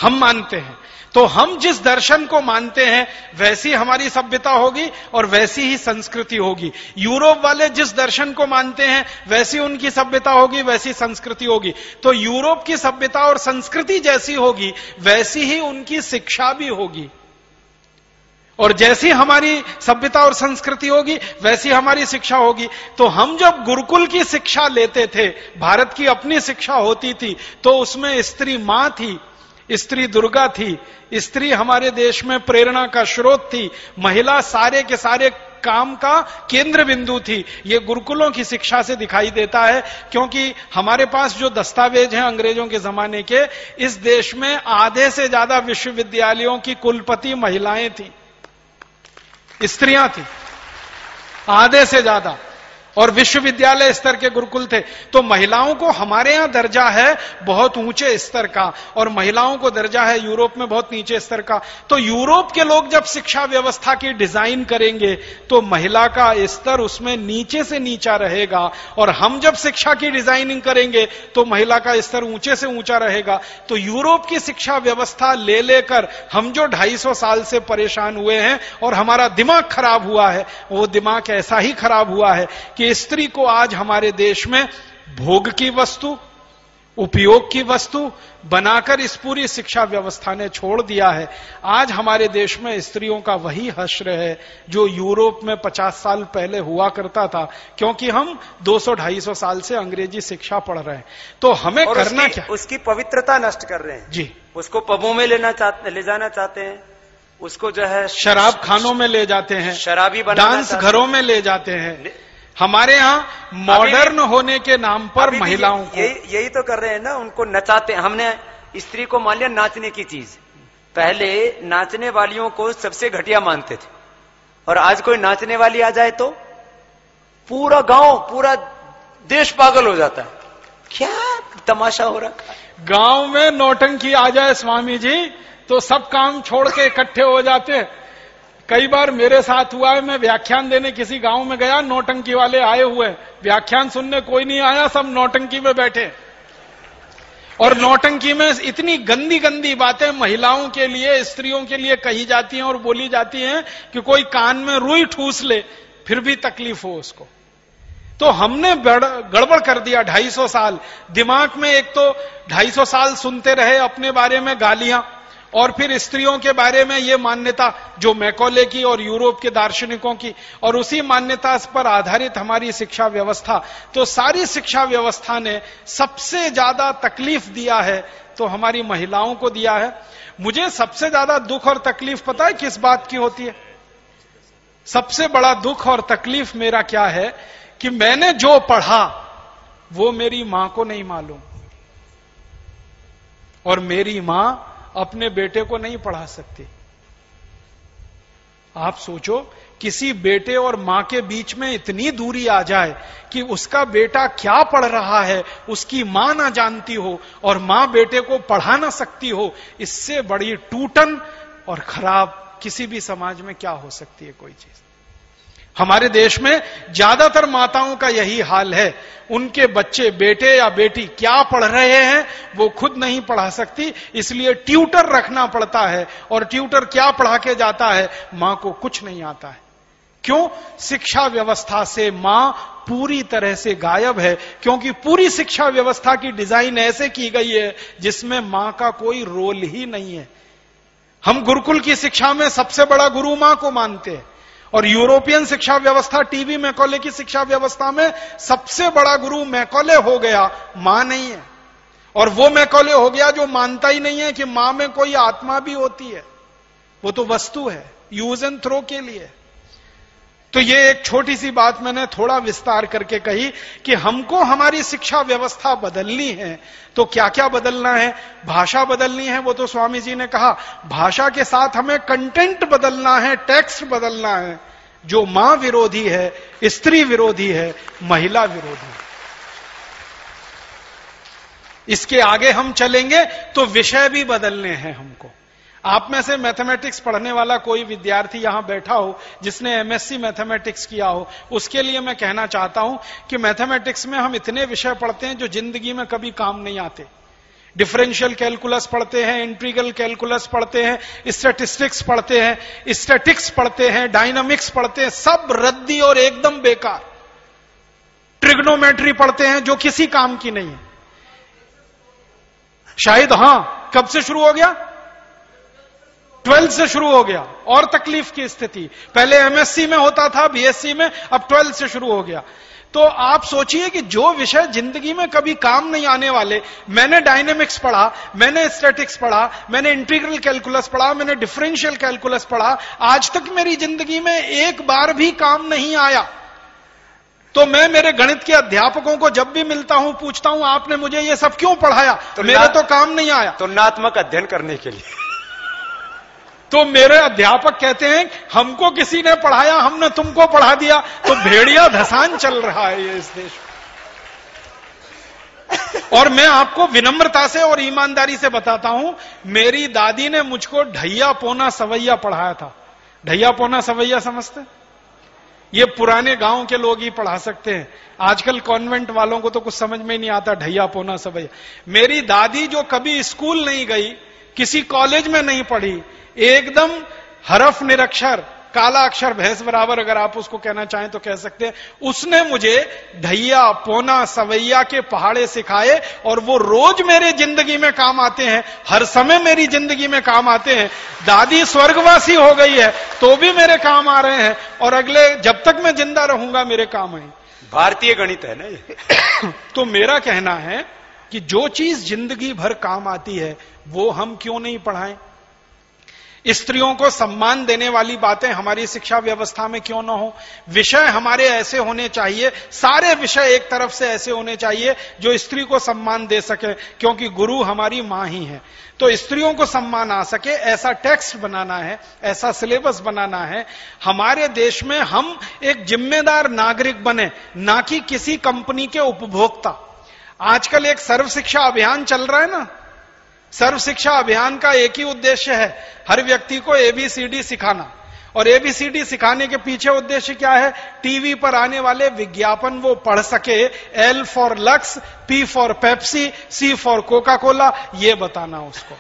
हम मानते हैं। तो हम जिस दर्शन को मानते हैं वैसी हमारी सभ्यता होगी और वैसी ही संस्कृति होगी। यूरोप वाले जिस दर्शन को मानते हैं वैसी उनकी सभ्यता होगी वैसी संस्कृति होगी। तो यूरोप की सभ्यता और संस्कृति जैसी होगी वैसी ही उनकी शिक्षा भी होगी। और जैसी हमारी सभ्यता और संस्कृति होगी, वैसी हमारी शिक्षा होगी। तो हम जब गुरुकुल की शिक्षा लेते थे, भारत की अपनी शिक्षा होती थी तो उसमें स्त्री माँ थी, स्त्री दुर्गा थी, स्त्री हमारे देश में प्रेरणा का स्रोत थी, महिला सारे के सारे काम का केंद्र बिंदु थी। ये गुरुकुलों की शिक्षा से दिखाई देता है, क्योंकि हमारे पास जो दस्तावेज़ हैं अंग्रेज़ों के जमाने के, इस देश में आधे से ज़्यादा विश्वविद्यालयों की कुलपति महिलाएँ थी। स्त्रियाँ थी आधे से ज़्यादा। और विश्वविद्यालय स्तर के गुरुकुल थे। तो महिलाओं को हमारे यहाँ दर्जा है बहुत ऊँचे स्तर का, और महिलाओं को दर्जा है यूरोप में बहुत नीचे स्तर का। तो यूरोप के लोग जब शिक्षा व्यवस्था की डिज़ाइन करेंगे तो महिला का स्तर उसमें नीचे से नीचा रहेगा। और हम जब शिक्षा की डिज़ाइनिंग करेंगे तो महिला का स्तर ऊँचे से ऊँचा रहेगा। तो यूरोप की शिक्षा व्यवस्था ले लेकर हम जो 250 साल से परेशान हुए हैं, और हमारा दिमाग खराब हुआ है, वो दिमाग ऐसा ही खराब हुआ है कि कि स्त्री को आज हमारे देश में भोग की वस्तु उपयोग की वस्तु बनाकर इस पूरी शिक्षा व्यवस्था ने छोड़ दिया है। आज हमारे देश में स्त्रियों का वही हश्र है जो यूरोप में 50 साल पहले हुआ करता था क्योंकि हम 200-250 साल से अंग्रेज़ी शिक्षा पढ़ रहे हैं। तो हमें करना क्या? उसकी पवित्रता नष्ट कर रहे हैं। जी। उसको पबों में लेना चाहते ले जाना चाहते हैं। उसको जो है शराब खानों में ले जाते हैं। शराबी डांस घरों में ले जाते हैं। हमारे यहाँ मॉडर्न होने के नाम पर महिलाओं को यही यही तो कर रहे हैं ना उनको नचाते हमने स्त्री को मान लिया नाचने की चीज़। पहले नाचने वालियों को सबसे घटिया मानते थे। और आज कोई नाचने वाली आ जाए तो पूरा गाँव पूरा देश पागल हो जाता है। क्या तमाशा हो रहा गाँव में नौटंकी आ जाए स्वामी जी तो सब काम छोड़ के इकट्ठे हो जाते हैं। कई बार मेरे साथ हुआ है, मैं व्याख्यान देने किसी गाँव में गया, नौटंकी वाले आए हुए व्याख्यान सुनने कोई नहीं आया, सब नौटंकी में बैठे। और नौटंकी में इतनी गंदी गंदी बातें महिलाओं के लिए, स्त्रियों के लिए कही जाती हैं और बोली जाती हैं कि कोई कान में रुई ठूस ले, फिर भी तकलीफ़ हो उसको। तो हमने गड़बड़ कर दिया 250 साल। दिमाग में एक तो 250 साल सुनते रहे अपने बारे में गालियाँ और फिर स्त्रियों के बारे में ये मान्यता जो मैकोले की और यूरोप के दार्शनिकों की, और उसी मान्यता पर आधारित हमारी शिक्षा व्यवस्था। तो सारी शिक्षा व्यवस्था ने सबसे ज़्यादा तकलीफ़ दिया है तो हमारी महिलाओं को दिया है। मुझे सबसे ज़्यादा दुख और तकलीफ़ पता है किस बात की होती है? सबसे बड़ा दुख और तकलीफ़ मेरा क्या है कि मैंने जो पढ़ा, वो मेरी माँ को नहीं मालूम। और मेरी माँ अपने बेटे को नहीं पढ़ा सकती। आप सोचो, किसी बेटे और माँ के बीच में इतनी दूरी आ जाए कि उसका बेटा क्या पढ़ रहा है, उसकी माँ ना जानती हो और माँ बेटे को पढ़ा ना सकती हो, इससे बड़ी टूटन और खराब किसी भी समाज में क्या हो सकती है कोई चीज़? हमारे देश में ज़्यादातर माताओं का यही हाल है। उनके बच्चे, बेटे या बेटी क्या पढ़ रहे हैं, वो खुद नहीं पढ़ा सकती, इसलिए ट्यूटर रखना पड़ता है। और ट्यूटर क्या पढ़ा के जाता है, माँ को कुछ नहीं आता है। क्यों? शिक्षा व्यवस्था से माँ पूरी तरह से गायब है, क्योंकि पूरी शिक्षा व्यवस्था की डिज़ाइन ऐसे की गई है, जिसमें माँ का कोई रोल ही नहीं है। हम गुरुकुल की शिक्षा में सबसे बड़ा गुरु माँ को मानते हैं। और यूरोपियन शिक्षा व्यवस्था, टीवी मैकोले की शिक्षा व्यवस्था में सबसे बड़ा गुरु मैकोले हो गया, माँ नहीं है। और वो मैकोले हो गया जो मानता ही नहीं है कि माँ में कोई आत्मा भी होती है। वो तो वस्तु है, यूज़ एंड थ्रो के लिए। तो ये एक छोटी सी बात मैंने थोड़ा विस्तार करके कही कि हमको हमारी शिक्षा व्यवस्था बदलनी है। तो क्या क्या बदलना है? भाषा बदलनी है, वो तो स्वामी जी ने कहा। भाषा के साथ हमें कंटेंट बदलना है टेक्स्ट बदलना है। जो माँ विरोधी है, स्त्री विरोधी है, महिला विरोधी है। इसके आगे हम चलेंगे तो विषय भी बदलने हैं हमको। आप में से मैथमेटिक्स पढ़ने वाला कोई विद्यार्थी यहाँ बैठा हो, जिसने एमएससी मैथमेटिक्स किया हो, उसके लिए मैं कहना चाहता हूँ कि मैथमेटिक्स में हम इतने विषय पढ़ते हैं जो ज़िंदगी में कभी काम नहीं आते। डिफरेंशियल कैलकुलस पढ़ते हैं इंट्रीगल कैलकुलस पढ़ते हैं, स्टेटिस्टिक्स पढ़ते हैं स्टेटिक्स पढ़ते हैं, डायनामिक्स पढ़ते हैं, सब रद्दी और एकदम बेकार। ट्रिग्नोमेट्री पढ़ते हैं जो किसी काम की नहीं है। शायद हाँ, कब से शुरू हो गया? ट्वेल्थ से शुरू हो गया और तकलीफ़ की स्थिति। पहले एमएससी में होता था बीएससी में अब ट्वेल्थ से शुरू हो गया। तो आप सोचिए कि जो विषय ज़िंदगी में कभी काम नहीं आने वाले मैंने डायनेमिक्स पढ़ा मैंने स्टैटिक्स पढ़ा मैंने इंटीग्रल कैलकुलस पढ़ा मैंने डिफरेंशियल कैलकुलस पढ़ा आज तक मेरी ज़िंदगी में एक बार भी काम नहीं आया। तो मैं मेरे गणित के अध्यापकों को जब भी मिलता हूँ पूछता हूँ आपने मुझे ये सब क्यों पढ़ाया? तो मेरा तो काम नहीं आया। तुलनात्मक अध्ययन करने के लिए। तो मेरे अध्यापक कहते हैं, हमको किसी ने पढ़ाया, हमने तुमको पढ़ा दिया तो भेड़िया धसान चल रहा है ये इस देश और मैं आपको विनम्रता से और ईमानदारी से बताता हूँ, मेरी दादी ने मुझको ढैया पोना सवैया पढ़ाया था। ढैया पोना सवैया समझते? ये पुराने गाँव के लोग ही पढ़ा सकते हैं। आजकल कॉन्वेंट वालों को तो कुछ समझ में नहीं आता, ढैया पोना सवैया। मेरी दादी जो कभी स्कूल नहीं गई, किसी कॉलेज में नहीं पढ़ी एकदम हरफ निरक्षर काला अक्षर भैंस बराबर अगर आप उसको कहना चाहें तो कह सकते हैं। उसने मुझे ढैया पोना सवैया के पहाड़े सिखाए और वो रोज मेरे ज़िंदगी में काम आते हैं हर समय मेरी ज़िंदगी में काम आते हैं। दादी स्वर्गवासी हो गई है तो भी मेरे काम आ रहे हैं और अगले जब तक मैं ज़िंदा रहूँगा मेरे काम आए भारतीय गणित है ना [COUGHS] तो मेरा कहना है कि जो चीज़ ज़िंदगी भर काम आती है वो हम क्यों नहीं पढ़ाएँ? स्त्रियों को सम्मान देने वाली बातें हमारी शिक्षा व्यवस्था में क्यों ना हो? विषय हमारे ऐसे होने चाहिए, सारे विषय एक तरफ़ से ऐसे होने चाहिए जो स्त्री को सम्मान दे सके, क्योंकि गुरु हमारी माँ ही है। तो स्त्रियों को सम्मान आ सके, ऐसा टेक्स्ट बनाना है, ऐसा सिलेबस बनाना है, हमारे देश में हम एक जिम्मेदार नागरिक बने, ना कि किसी कंपनी के उपभोक्ता। आजकल एक सर्व शिक्षा अभियान चल रहा है ना सर्व शिक्षा अभियान का एक ही उद्देश्य है हर व्यक्ति को एबीसीडी सिखाना। और एबीसीडी सिखाने के पीछे उद्देश्य क्या है? टीवी पर आने वाले विज्ञापन वो पढ़ सके। L for Lux P for Pepsi C for Coca Cola ये बताना उसको।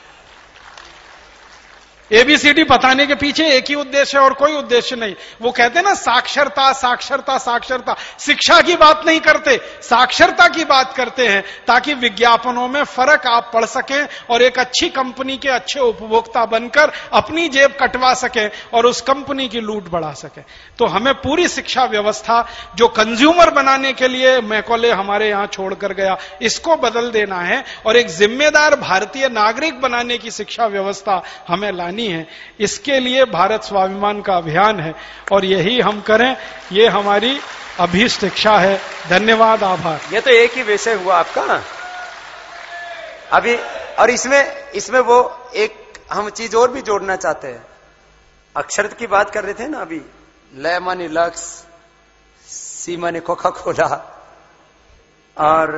एबीसीडी बताने के पीछे एक ही उद्देश्य और कोई उद्देश्य नहीं। वो कहते ना, साक्षरता साक्षरता साक्षरता। शिक्षा की बात नहीं करते, साक्षरता की बात करते हैं, ताकि विज्ञापनों में फ़र्क आप पढ़ सकें और एक अच्छी कंपनी के अच्छे उपभोक्ता बनकर अपनी जेब कटवा सकें और उस कंपनी की लूट बढ़ा सके। तो हमें पूरी शिक्षा व्यवस्था जो कंज्यूमर बनाने के लिए मैकोले हमारे यहाँ छोड़कर गया, इसको बदल देना है और एक जिम्मेदार भारतीय नागरिक बनाने की शिक्षा व्यवस्था हमें लानी है। इसके लिए भारत स्वाभिमान का अभियान है और यही हम करें, ये हमारी अभीष्ट इच्छा है। धन्यवाद, आभार। ये तो एक ही विषय हुआ आपका अभी, और इसमें इसमें वो एक हम चीज़ और भी जोड़ना चाहते हैं। अक्षर की बात कर रहे थे ना अभी? लय मानी लक्स सी मानी कोका खोला और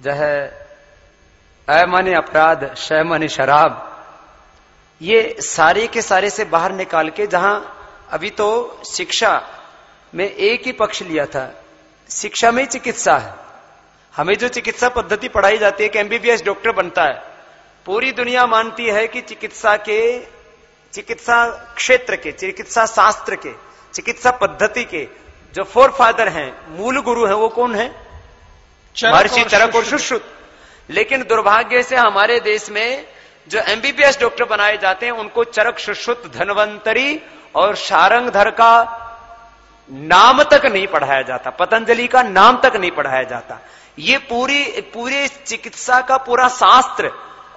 जो है अ मानी अपराध शय मानी शराब, ये सारे के सारे से बाहर निकाल के जहाँ अभी तो शिक्षा में एक ही पक्ष लिया था, शिक्षा में ही चिकित्सा है। हमें जो चिकित्सा पद्धति पढ़ाई जाती है कि एमबीबीएस डॉक्टर बनता है, पूरी दुनिया मानती है कि चिकित्सा के चिकित्सा क्षेत्र के चिकित्सा शास्त्र के चिकित्सा पद्धति के जो फोर फादर हैं मूल गुरु हैं वो कौन है? महर्षि चरक और सुश्रुत लेकिन दुर्भाग्य से हमारे देश में जो एमबीबीएस डॉक्टर बनाए जाते हैं उनको चरक सुश्रुत धनवंतरी और सारंगधर का नाम तक नहीं पढ़ाया जाता पतंजलि का नाम तक नहीं पढ़ाया जाता। ये पूरी पूरे चिकित्सा का पूरा शास्त्र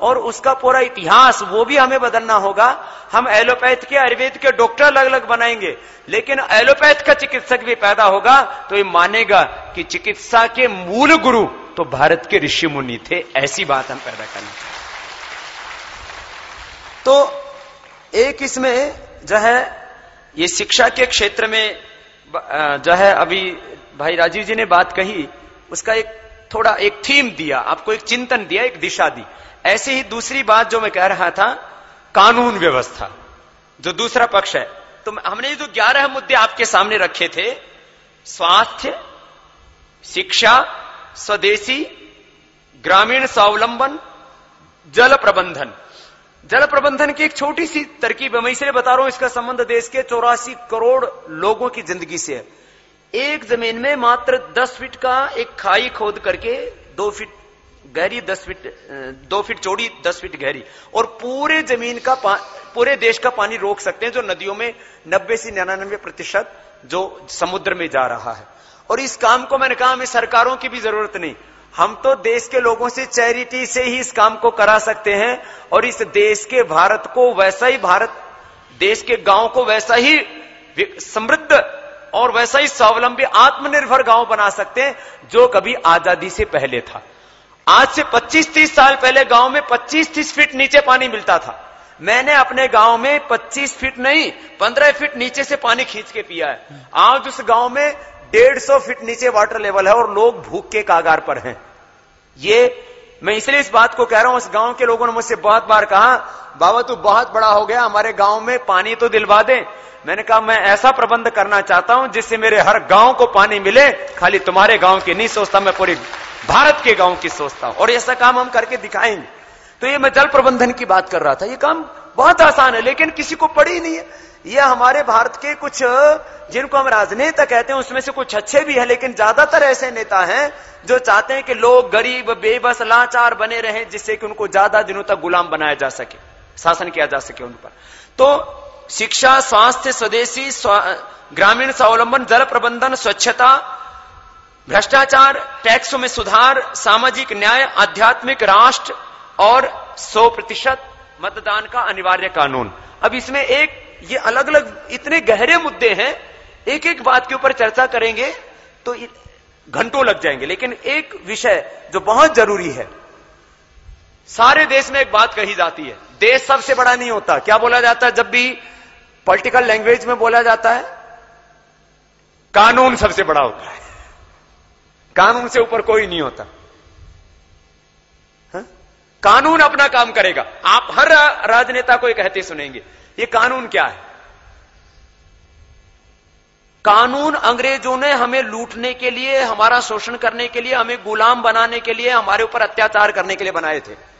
और उसका पूरा इतिहास, वो भी हमें बदलना होगा। हम एलोपैथ के, आयुर्वेद के डॉक्टर अलग अलग बनाएँगे, लेकिन एलोपैथ का चिकित्सक भी पैदा होगा तो ये मानेगा कि चिकित्सा के मूल गुरु तो भारत के ऋषि मुनि थे। ऐसी बात हम पैदा करना तो एक इसमें जो है, ये शिक्षा के क्षेत्र में जो है, अभी भाई राजीव जी ने बात कही, उसका एक, थोड़ा एक थीम दिया, आपको एक चिंतन दिया, एक दिशा दी। ऐसे ही दूसरी बात जो मैं कह रहा था, कानून व्यवस्था, जो दूसरा पक्ष है। तो हमने जो ग्यारह मुद्दे आपके सामने रखे थे, स्वास्थ्य, शिक्षा, स्वदेशी, ग्रामीण स्वावलंबन, जल प्रबंधन। जल प्रबंधन की एक छोटी सी तरकीब है, मैं इसलिए बता रहा हूँ, इसका संबंध देश के चौरासी करोड़ लोगों की ज़िंदगी से है। एक ज़मीन में मात्र दस फीट का एक खाई खोद करके दो फीट गहरी दस फीट दो फीट चौड़ी, दस फीट गहरी। और पूरे ज़मीन का पूरे देश का पानी रोक सकते हैं जो नदियों में नब्बे से निन्यानबे प्रतिशत जो समुद्र में जा रहा है। और इस काम को मैंने कहा, हमें सरकारों की भी ज़रूरत नहीं। हम तो देश के लोगों से चैरिटी से ही इस काम को करा सकते हैं और इस देश के भारत को वैसा ही भारत, देश के गाँव को वैसा ही समृद्ध और वैसा ही स्वावलंबी आत्मनिर्भर गाँव बना सकते हैं जो कभी आज़ादी से पहले था। आज से 25-30 साल पहले गाँव में 25-30 फीट नीचे पानी मिलता था। मैंने अपने गाँव में 25 फीट नहीं 15 फीट नीचे से पानी खींच के पिया है। आज उस गाँव में डेढ़ सौ फीट नीचे वाटर लेवल है और लोग भूख के कागार पर हैं। ये मैं इसलिए इस बात को कह रहा हूँ, उस गाँव के लोगों ने मुझसे बहुत बार कहा, बाबा, तू बहुत बड़ा हो गया, हमारे गाँव में पानी तो दिलवा दे। मैंने कहा, मैं ऐसा प्रबंध करना चाहता हूँ, जिससे मेरे हर गाँव को पानी मिले, खाली तुम्हारे गाँव की नहीं सोचता, मैं पूरी भारत के गाँव की सोचता हूँ। और ऐसा काम हम करके दिखाएँगे। तो ये मैं जल प्रबंधन की बात कर रहा था, ये काम बहुत आसान है, लेकिन किसी को पड़ी नहीं है। ये हमारे भारत के कुछ, जिनको हम राजनेता कहते हैं, उसमें से कुछ अच्छे भी है, लेकिन ज़्यादातर ऐसे नेता हैं, जो चाहते हैं कि लोग गरीब, बेबस, लाचार बने रहें, जिससे कि उनको ज़्यादा दिनों तक गुलाम बनाया जा सके, शासन किया जा सके उन पर। तो शिक्षा, स्वास्थ्य, स्वदेशी ग्रामीण स्वावलंबन, जल प्रबंधन, स्वच्छता, भ्रष्टाचार, टैक्सों में सुधार, सामाजिक न्याय, आध्यात्मिक राष्ट्र और 100 प्रतिशत मतदान का अनिवार्य कानून। अब इसमें एक ये अलग अलग इतने गहरे मुद्दे हैं एक एक बात के ऊपर चर्चा करेंगे तो घंटों लग जाएँगे। लेकिन एक विषय जो बहुत ज़रूरी है, सारे देश में एक बात कही जाती है। देश सबसे बड़ा नहीं होता। क्या बोला जाता है? जब भी पॉलिटिकल लैंग्वेज में बोला जाता है, कानून सबसे बड़ा होता है। कानून से ऊपर कोई नहीं होता। हा? कानून अपना काम करेगा। आप हर राजनेता को कहते सुनेंगे ये कानून क्या है? कानून अंग्रेज़ों ने हमें लूटने के लिए, हमारा शोषण करने के लिए, हमें गुलाम बनाने के लिए, हमारे ऊपर अत्याचार करने के लिए बनाए थे।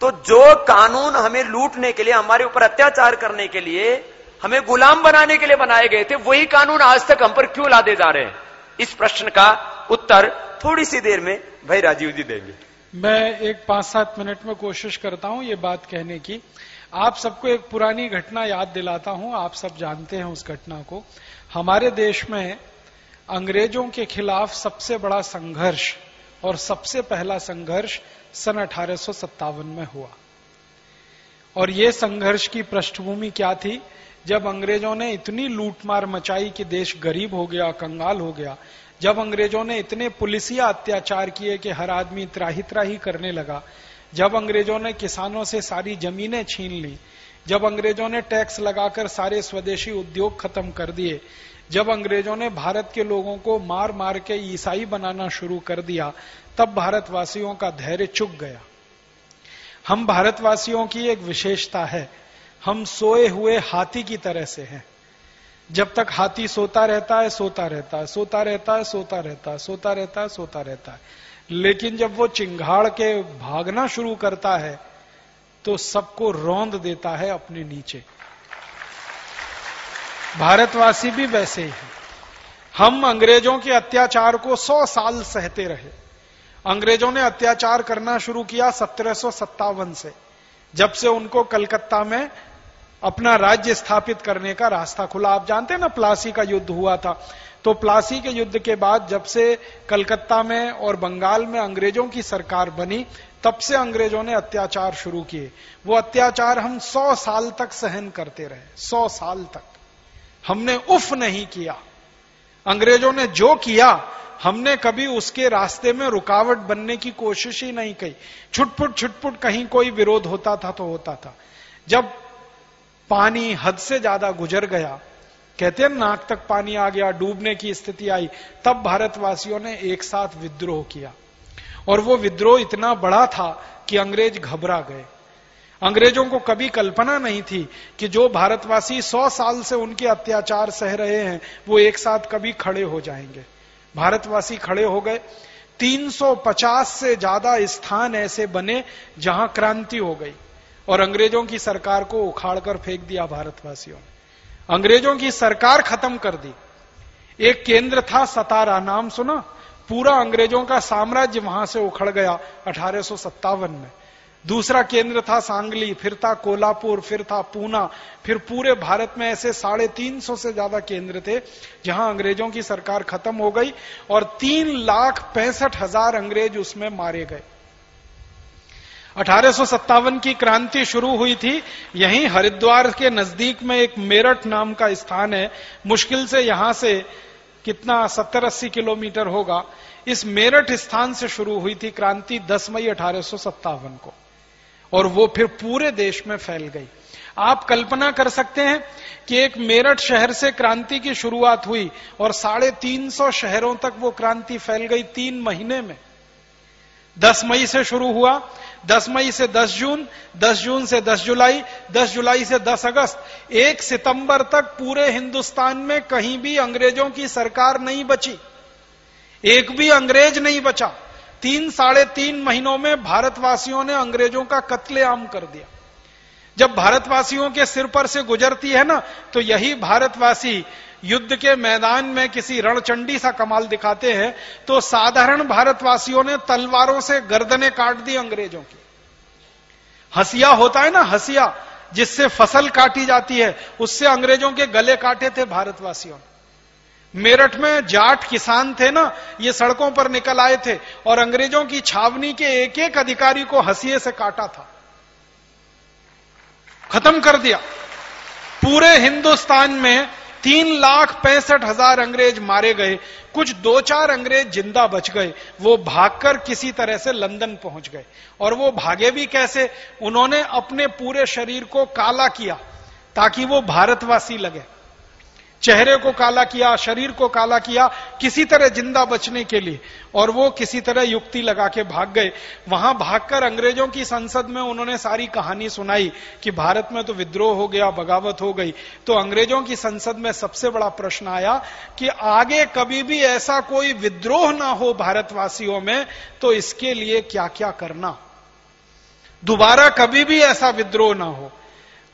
तो जो कानून हमें लूटने के लिए, हमारे ऊपर अत्याचार करने के लिए, हमें गुलाम बनाने के लिए बनाए गए थे, वही कानून आज तक हम पर क्यों लादे जा रहे हैं? इस प्रश्न का उत्तर थोड़ी सी देर में भाई राजीव जी देंगे। मैं एक पाँच सात मिनट में कोशिश करता हूँ ये बात कहने की। आप सबको एक पुरानी घटना याद दिलाता हूँ, आप सब जानते हैं उस घटना को। हमारे देश में अंग्रेज़ों के खिलाफ सबसे बड़ा संघर्ष और सबसे पहला संघर्ष सन अठारह में हुआ। और ये संघर्ष की पृष्ठभूमि क्या थी? जब अंग्रेज़ों ने इतनी लूटमार मचाई कि देश गरीब हो गया, कंगाल हो गया, जब अंग्रेज़ों ने इतने पुलिसिया अत्याचार किए कि हर आदमी त्राही त्राही करने लगा जब अंग्रेज़ों ने किसानों से सारी जमीनें छीन ली, जब अंग्रेज़ों ने टैक्स लगाकर सारे स्वदेशी उद्योग खत्म कर दिए, जब अंग्रेज़ों ने भारत के लोगों को मार मार के ईसाई बनाना शुरू कर दिया, तब भारतवासियों का धैर्य चुक गया। हम भारतवासियों की एक विशेषता है, हम सोए हुए हाथी की तरह से हैं। जब तक हाथी सोता रहता है, सोता रहता है, सोता रहता है, सोता रहता है, सोता रहता है, सोता रहता है। लेकिन जब वो चिंगाड़ के भागना शुरू करता है तो सबको रौंद देता है अपने नीचे। भारतवासी भी वैसे ही हम अंग्रेज़ों के अत्याचार को सौ साल सहते रहे। अंग्रेज़ों ने अत्याचार करना शुरू किया सत्रह से, जब से उनको कलकत्ता में अपना राज्य स्थापित करने का रास्ता खुला। आप जानते हैं ना, प्लासी का युद्ध हुआ था। तो प्लासी के युद्ध के बाद जब से कलकत्ता में और बंगाल में अंग्रेज़ों की सरकार बनी, तब से अंग्रेज़ों ने अत्याचार शुरू किए। वो अत्याचार हम सौ साल तक सहन करते रहे, सौ साल तक। हमने उफ नहीं किया। अंग्रेज़ों ने जो किया, हमने कभी उसके रास्ते में रुकावट बनने की कोशिश ही नहीं की। छुटपुट छुटपुट कहीं कोई विरोध होता था तो होता था। जब पानी हद से ज़्यादा गुजर गया कहते हैं, नाक तक पानी आ गया, डूबने की स्थिति आई। तब भारतवासियों ने एक साथ विद्रोह किया। और वो विद्रोह इतना बड़ा था कि अंग्रेज़ घबरा गए। अंग्रेज़ों को कभी कल्पना नहीं थी कि जो भारतवासी सौ साल से उनके अत्याचार सह रहे हैं, वो एक साथ कभी खड़े हो जाएँगे। भारतवासी खड़े हो गए। 350 से ज़्यादा स्थान ऐसे बने जहाँ क्रांति हो गई और अंग्रेज़ों की सरकार को उखाड़कर फेंक दिया भारतवासियों ने। अंग्रेज़ों की सरकार खत्म कर दी। एक केंद्र था सतारा, नाम सुना? पूरा अंग्रेज़ों का साम्राज्य वहाँ से उखड़ गया अठारह में। दूसरा केंद्र था सांगली, फिर था कोल्हापुर, फिर था पूना, फिर पूरे भारत में ऐसे साढ़े तीन सौ से ज़्यादा केंद्र थे, जहाँ अंग्रेज़ों की सरकार खत्म हो गई और तीन लाख पैंसठ हज़ार अंग्रेज़ उसमें मारे गए। अठारह की क्रांति शुरू हुई थी। यहीं हरिद्वार के नज़दीक में एक मेरठ नाम का स्थान है। मुश्किल से यहाँ से कितना सत्तर अस्सी किलोमीटर होगा। इस मेरठ स्थान से शुरू हुई थी क्रांति 10 मई अठारह को। और वो फिर पूरे देश में फैल गई। आप कल्पना कर सकते हैं कि एक मेरठ शहर से क्रांति की शुरुआत हुई और साढ़े तीन सौ शहरों तक वो क्रांति फैल गई तीन महीने में। दस मई से शुरू हुआ। दस मई से दस जून दस जून से दस जुलाई दस जुलाई से दस अगस्त। एक सितंबर तक पूरे हिंदुस्तान में कहीं भी अंग्रेज़ों की सरकार नहीं बची। एक भी अंग्रेज़ नहीं बचा। तीन, साढ़े तीन महीनों में भारतवासियों ने अंग्रेज़ों का कत्लेआम कर दिया। जब भारतवासियों के सिर पर से गुजरती है ना तो यही भारतवासी युद्ध के मैदान में किसी रणचंडी सा कमाल दिखाते हैं तो साधारण भारतवासियों ने तलवारों से गर्दने काट दी अंग्रेज़ों की। हसिया होता है ना, हसिया, जिससे फ़सल काटी जाती है, उससे अंग्रेज़ों के गले काटे थे भारतवासियों। मेरठ में जाट किसान थे ना, ये सड़कों पर निकल आए थे, और अंग्रेज़ों की छावनी के एक एक अधिकारी को हसीिए से काटा था। खत्म कर दिया। पूरे हिंदुस्तान में तीन लाख पैंसठ हज़ार अंग्रेज़ मारे गए, कुछ दो चार अंग्रेज़ ज़िंदा बच गए, वो भागकर किसी तरह से लंदन पहुँच गए। और वो भागे भी कैसे? उन्होंने अपने पूरे शरीर को काला किया ताकि वो भारतवासी लगे। चेहरे को काला किया, शरीर को काला किया, किसी तरह ज़िंदा बचने के लिए। और वो किसी तरह युक्ति लगा के भाग गए। वहाँ भागकर अंग्रेज़ों की संसद में उन्होंने सारी कहानी सुनाई कि भारत में तो विद्रोह हो गया, बगावत हो गई। तो अंग्रेज़ों की संसद में सबसे बड़ा प्रश्न आया कि आगे कभी भी ऐसा कोई विद्रोह ना हो भारतवासियों में तो इसके लिए क्या क्या करना? दोबारा कभी भी ऐसा विद्रोह ना हो।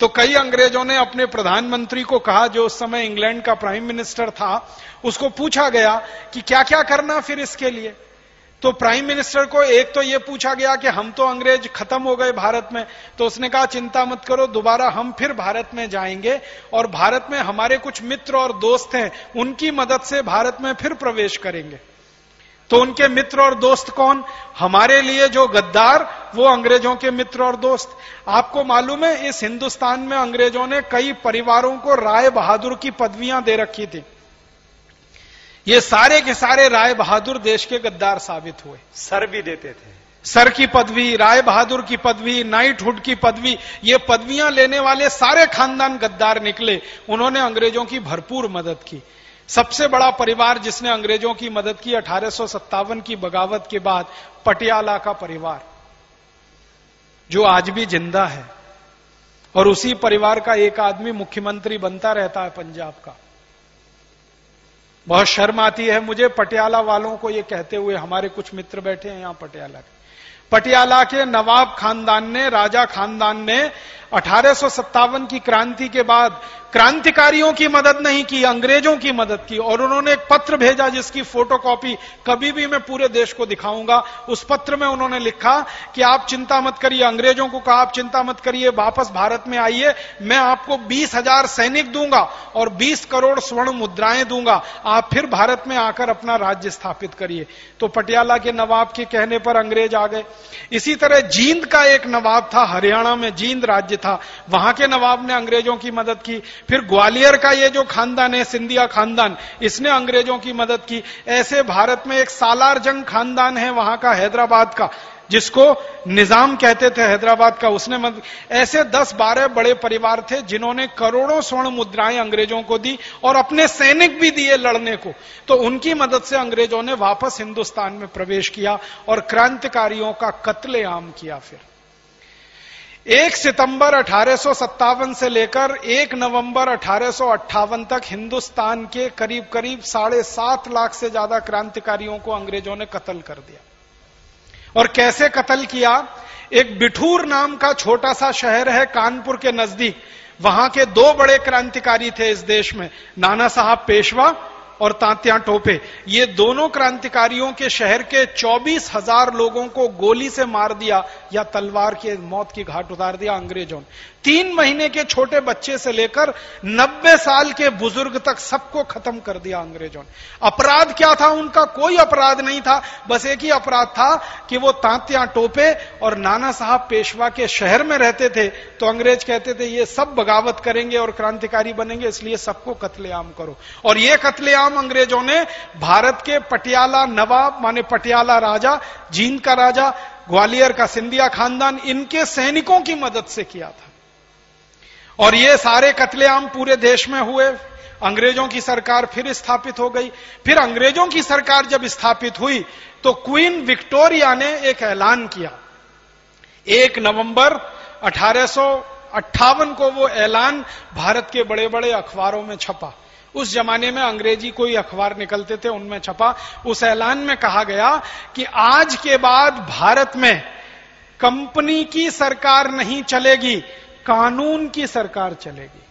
तो कई अंग्रेज़ों ने अपने प्रधानमंत्री को कहा, जो उस समय इंग्लैंड का प्राइम मिनिस्टर था, उसको पूछा गया कि क्या क्या करना फिर इसके लिए? तो प्राइम मिनिस्टर को एक तो यह पूछा गया कि हम तो अंग्रेज़ खत्म हो गए भारत में तो उसने कहा, चिंता मत करो, दोबारा हम फिर भारत में जाएँगे, और भारत में हमारे कुछ मित्र और दोस्त हैं, उनकी मदद से भारत में फिर प्रवेश करेंगे। तो उनके मित्र और दोस्त कौन? हमारे लिए जो गद्दार वो अंग्रेज़ों के मित्र और दोस्त। आपको मालूम है इस हिंदुस्तान में अंग्रेज़ों ने कई परिवारों को राय बहादुर की पदवियाँ दे रखी थी। ये सारे के सारे राय बहादुर देश के गद्दार साबित हुए। सर भी देते थे। सर की पदवी राय बहादुर की पदवी नाइटहुड की पदवी ये पदवियाँ लेने वाले सारे खानदान गद्दार निकले। उन्होंने अंग्रेज़ों की भरपूर मदद की। सबसे बड़ा परिवार जिसने अंग्रेज़ों की मदद की, अठारह की बगावत के बाद पटियाला का परिवार, जो आज भी ज़िंदा है। और उसी परिवार का एक आदमी मुख्यमंत्री बनता रहता है पंजाब का। बहुत शर्म आती है मुझे पटियाला वालों को यह कहते हुए, हमारे कुछ मित्र बैठे हैं यहाँ पटियाला के। पटियाला के नवाब खानदान ने, राजा खानदान ने अठारह सौ सत्तावन की क्रांति के बाद क्रांतिकारियों की मदद नहीं की, अंग्रेज़ों की मदद की, और उन्होंने एक पत्र भेजा जिसकी फोटोकॉपी कभी भी मैं पूरे देश को दिखाऊँगा। उस पत्र में उन्होंने लिखा कि आप चिंता मत करिए, अंग्रेज़ों को कहा, आप चिंता मत करिए, वापस भारत में आइए, मैं आपको बीस हज़ार सैनिक दूँगा और बीस करोड़ स्वर्ण मुद्राएँ दूँगा। आप फिर भारत में आकर अपना राज्य स्थापित करिए। तो पटियाला के नवाब के कहने पर अंग्रेज़ आ गए। इसी तरह जींद का एक नवाब था, हरियाणा में जींद राज्य था। वहाँ के नवाब ने अंग्रेज़ों की मदद की। फिर ग्वालियर का ये जो खानदान है, सिंधिया खानदान, इसने अंग्रेज़ों की मदद की। ऐसे भारत में एक सालार जंग खानदान है वहाँ का, हैदराबाद का, जिसको निज़ाम कहते थे, हैदराबाद का, उसने मदद ऐसे 10-12 बड़े परिवार थे जिन्होंने करोड़ों स्वर्ण मुद्राएँ अंग्रेज़ों को दी और अपने सैनिक भी दिए लड़ने को। तो उनकी मदद से अंग्रेज़ों ने वापस हिंदुस्तान में प्रवेश किया और क्रांतिकारियों का कत्लेआम किया फिर। एक सितंबर अठारह से लेकर एक नवंबर अठारह सौ अट्ठावन तक हिंदुस्तान के करीब करीब साढ़े सात लाख से ज़्यादा क्रांतिकारियों को अंग्रेज़ों ने कत्ल कर दिया। और कैसे कत्ल किया? एक बिठूर नाम का छोटा सा शहर है कानपुर के नज़दीक। वहाँ के दो बड़े क्रांतिकारी थे इस देश में। नाना साहब पेशवा और तांत्या टोपे। ये दोनों क्रांतिकारियों के शहर के चौबीस हज़ार लोगों को गोली से मार दिया या तलवार के मौत की घाट उतार दिया अंग्रेज़ों ने। तीन महीने के छोटे बच्चे से लेकर नब्बे साल के बुज़ुर्ग तक सबको खत्म कर दिया अंग्रेज़ों ने। अपराध क्या था? उनका कोई अपराध नहीं था। बस एक ही अपराध था कि वो तांत्या टोपे और नाना साहब पेशवा के शहर में रहते थे। तो अंग्रेज़ कहते थे, ये सब बगावत करेंगे और क्रांतिकारी बनेंगे, इसलिए सबको कत्लेआम करो। और ये कत्लेआम अंग्रेज़ों ने भारत के पटियाला नवाब, माने पटियाला राजा, जींद का राजा, ग्वालियर का सिंधिया खानदान, इनके सैनिकों की मदद से किया था। और ये सारे कत्लेआम पूरे देश में हुए। अंग्रेज़ों की सरकार फिर स्थापित हो गई। फिर अंग्रेज़ों की सरकार जब स्थापित हुई तो क्वीन विक्टोरिया ने एक ऐलान किया। एक नवंबर अठारह सौ अट्ठावन को वो ऐलान भारत के बड़े बड़े अखबारों में छपा। उस जमाने में अंग्रेज़ी कोई अखबार निकलते थे, उनमें छपा। उस ऐलान में कहा गया कि आज के बाद भारत में कंपनी की सरकार नहीं चलेगी कानून की सरकार चलेगी।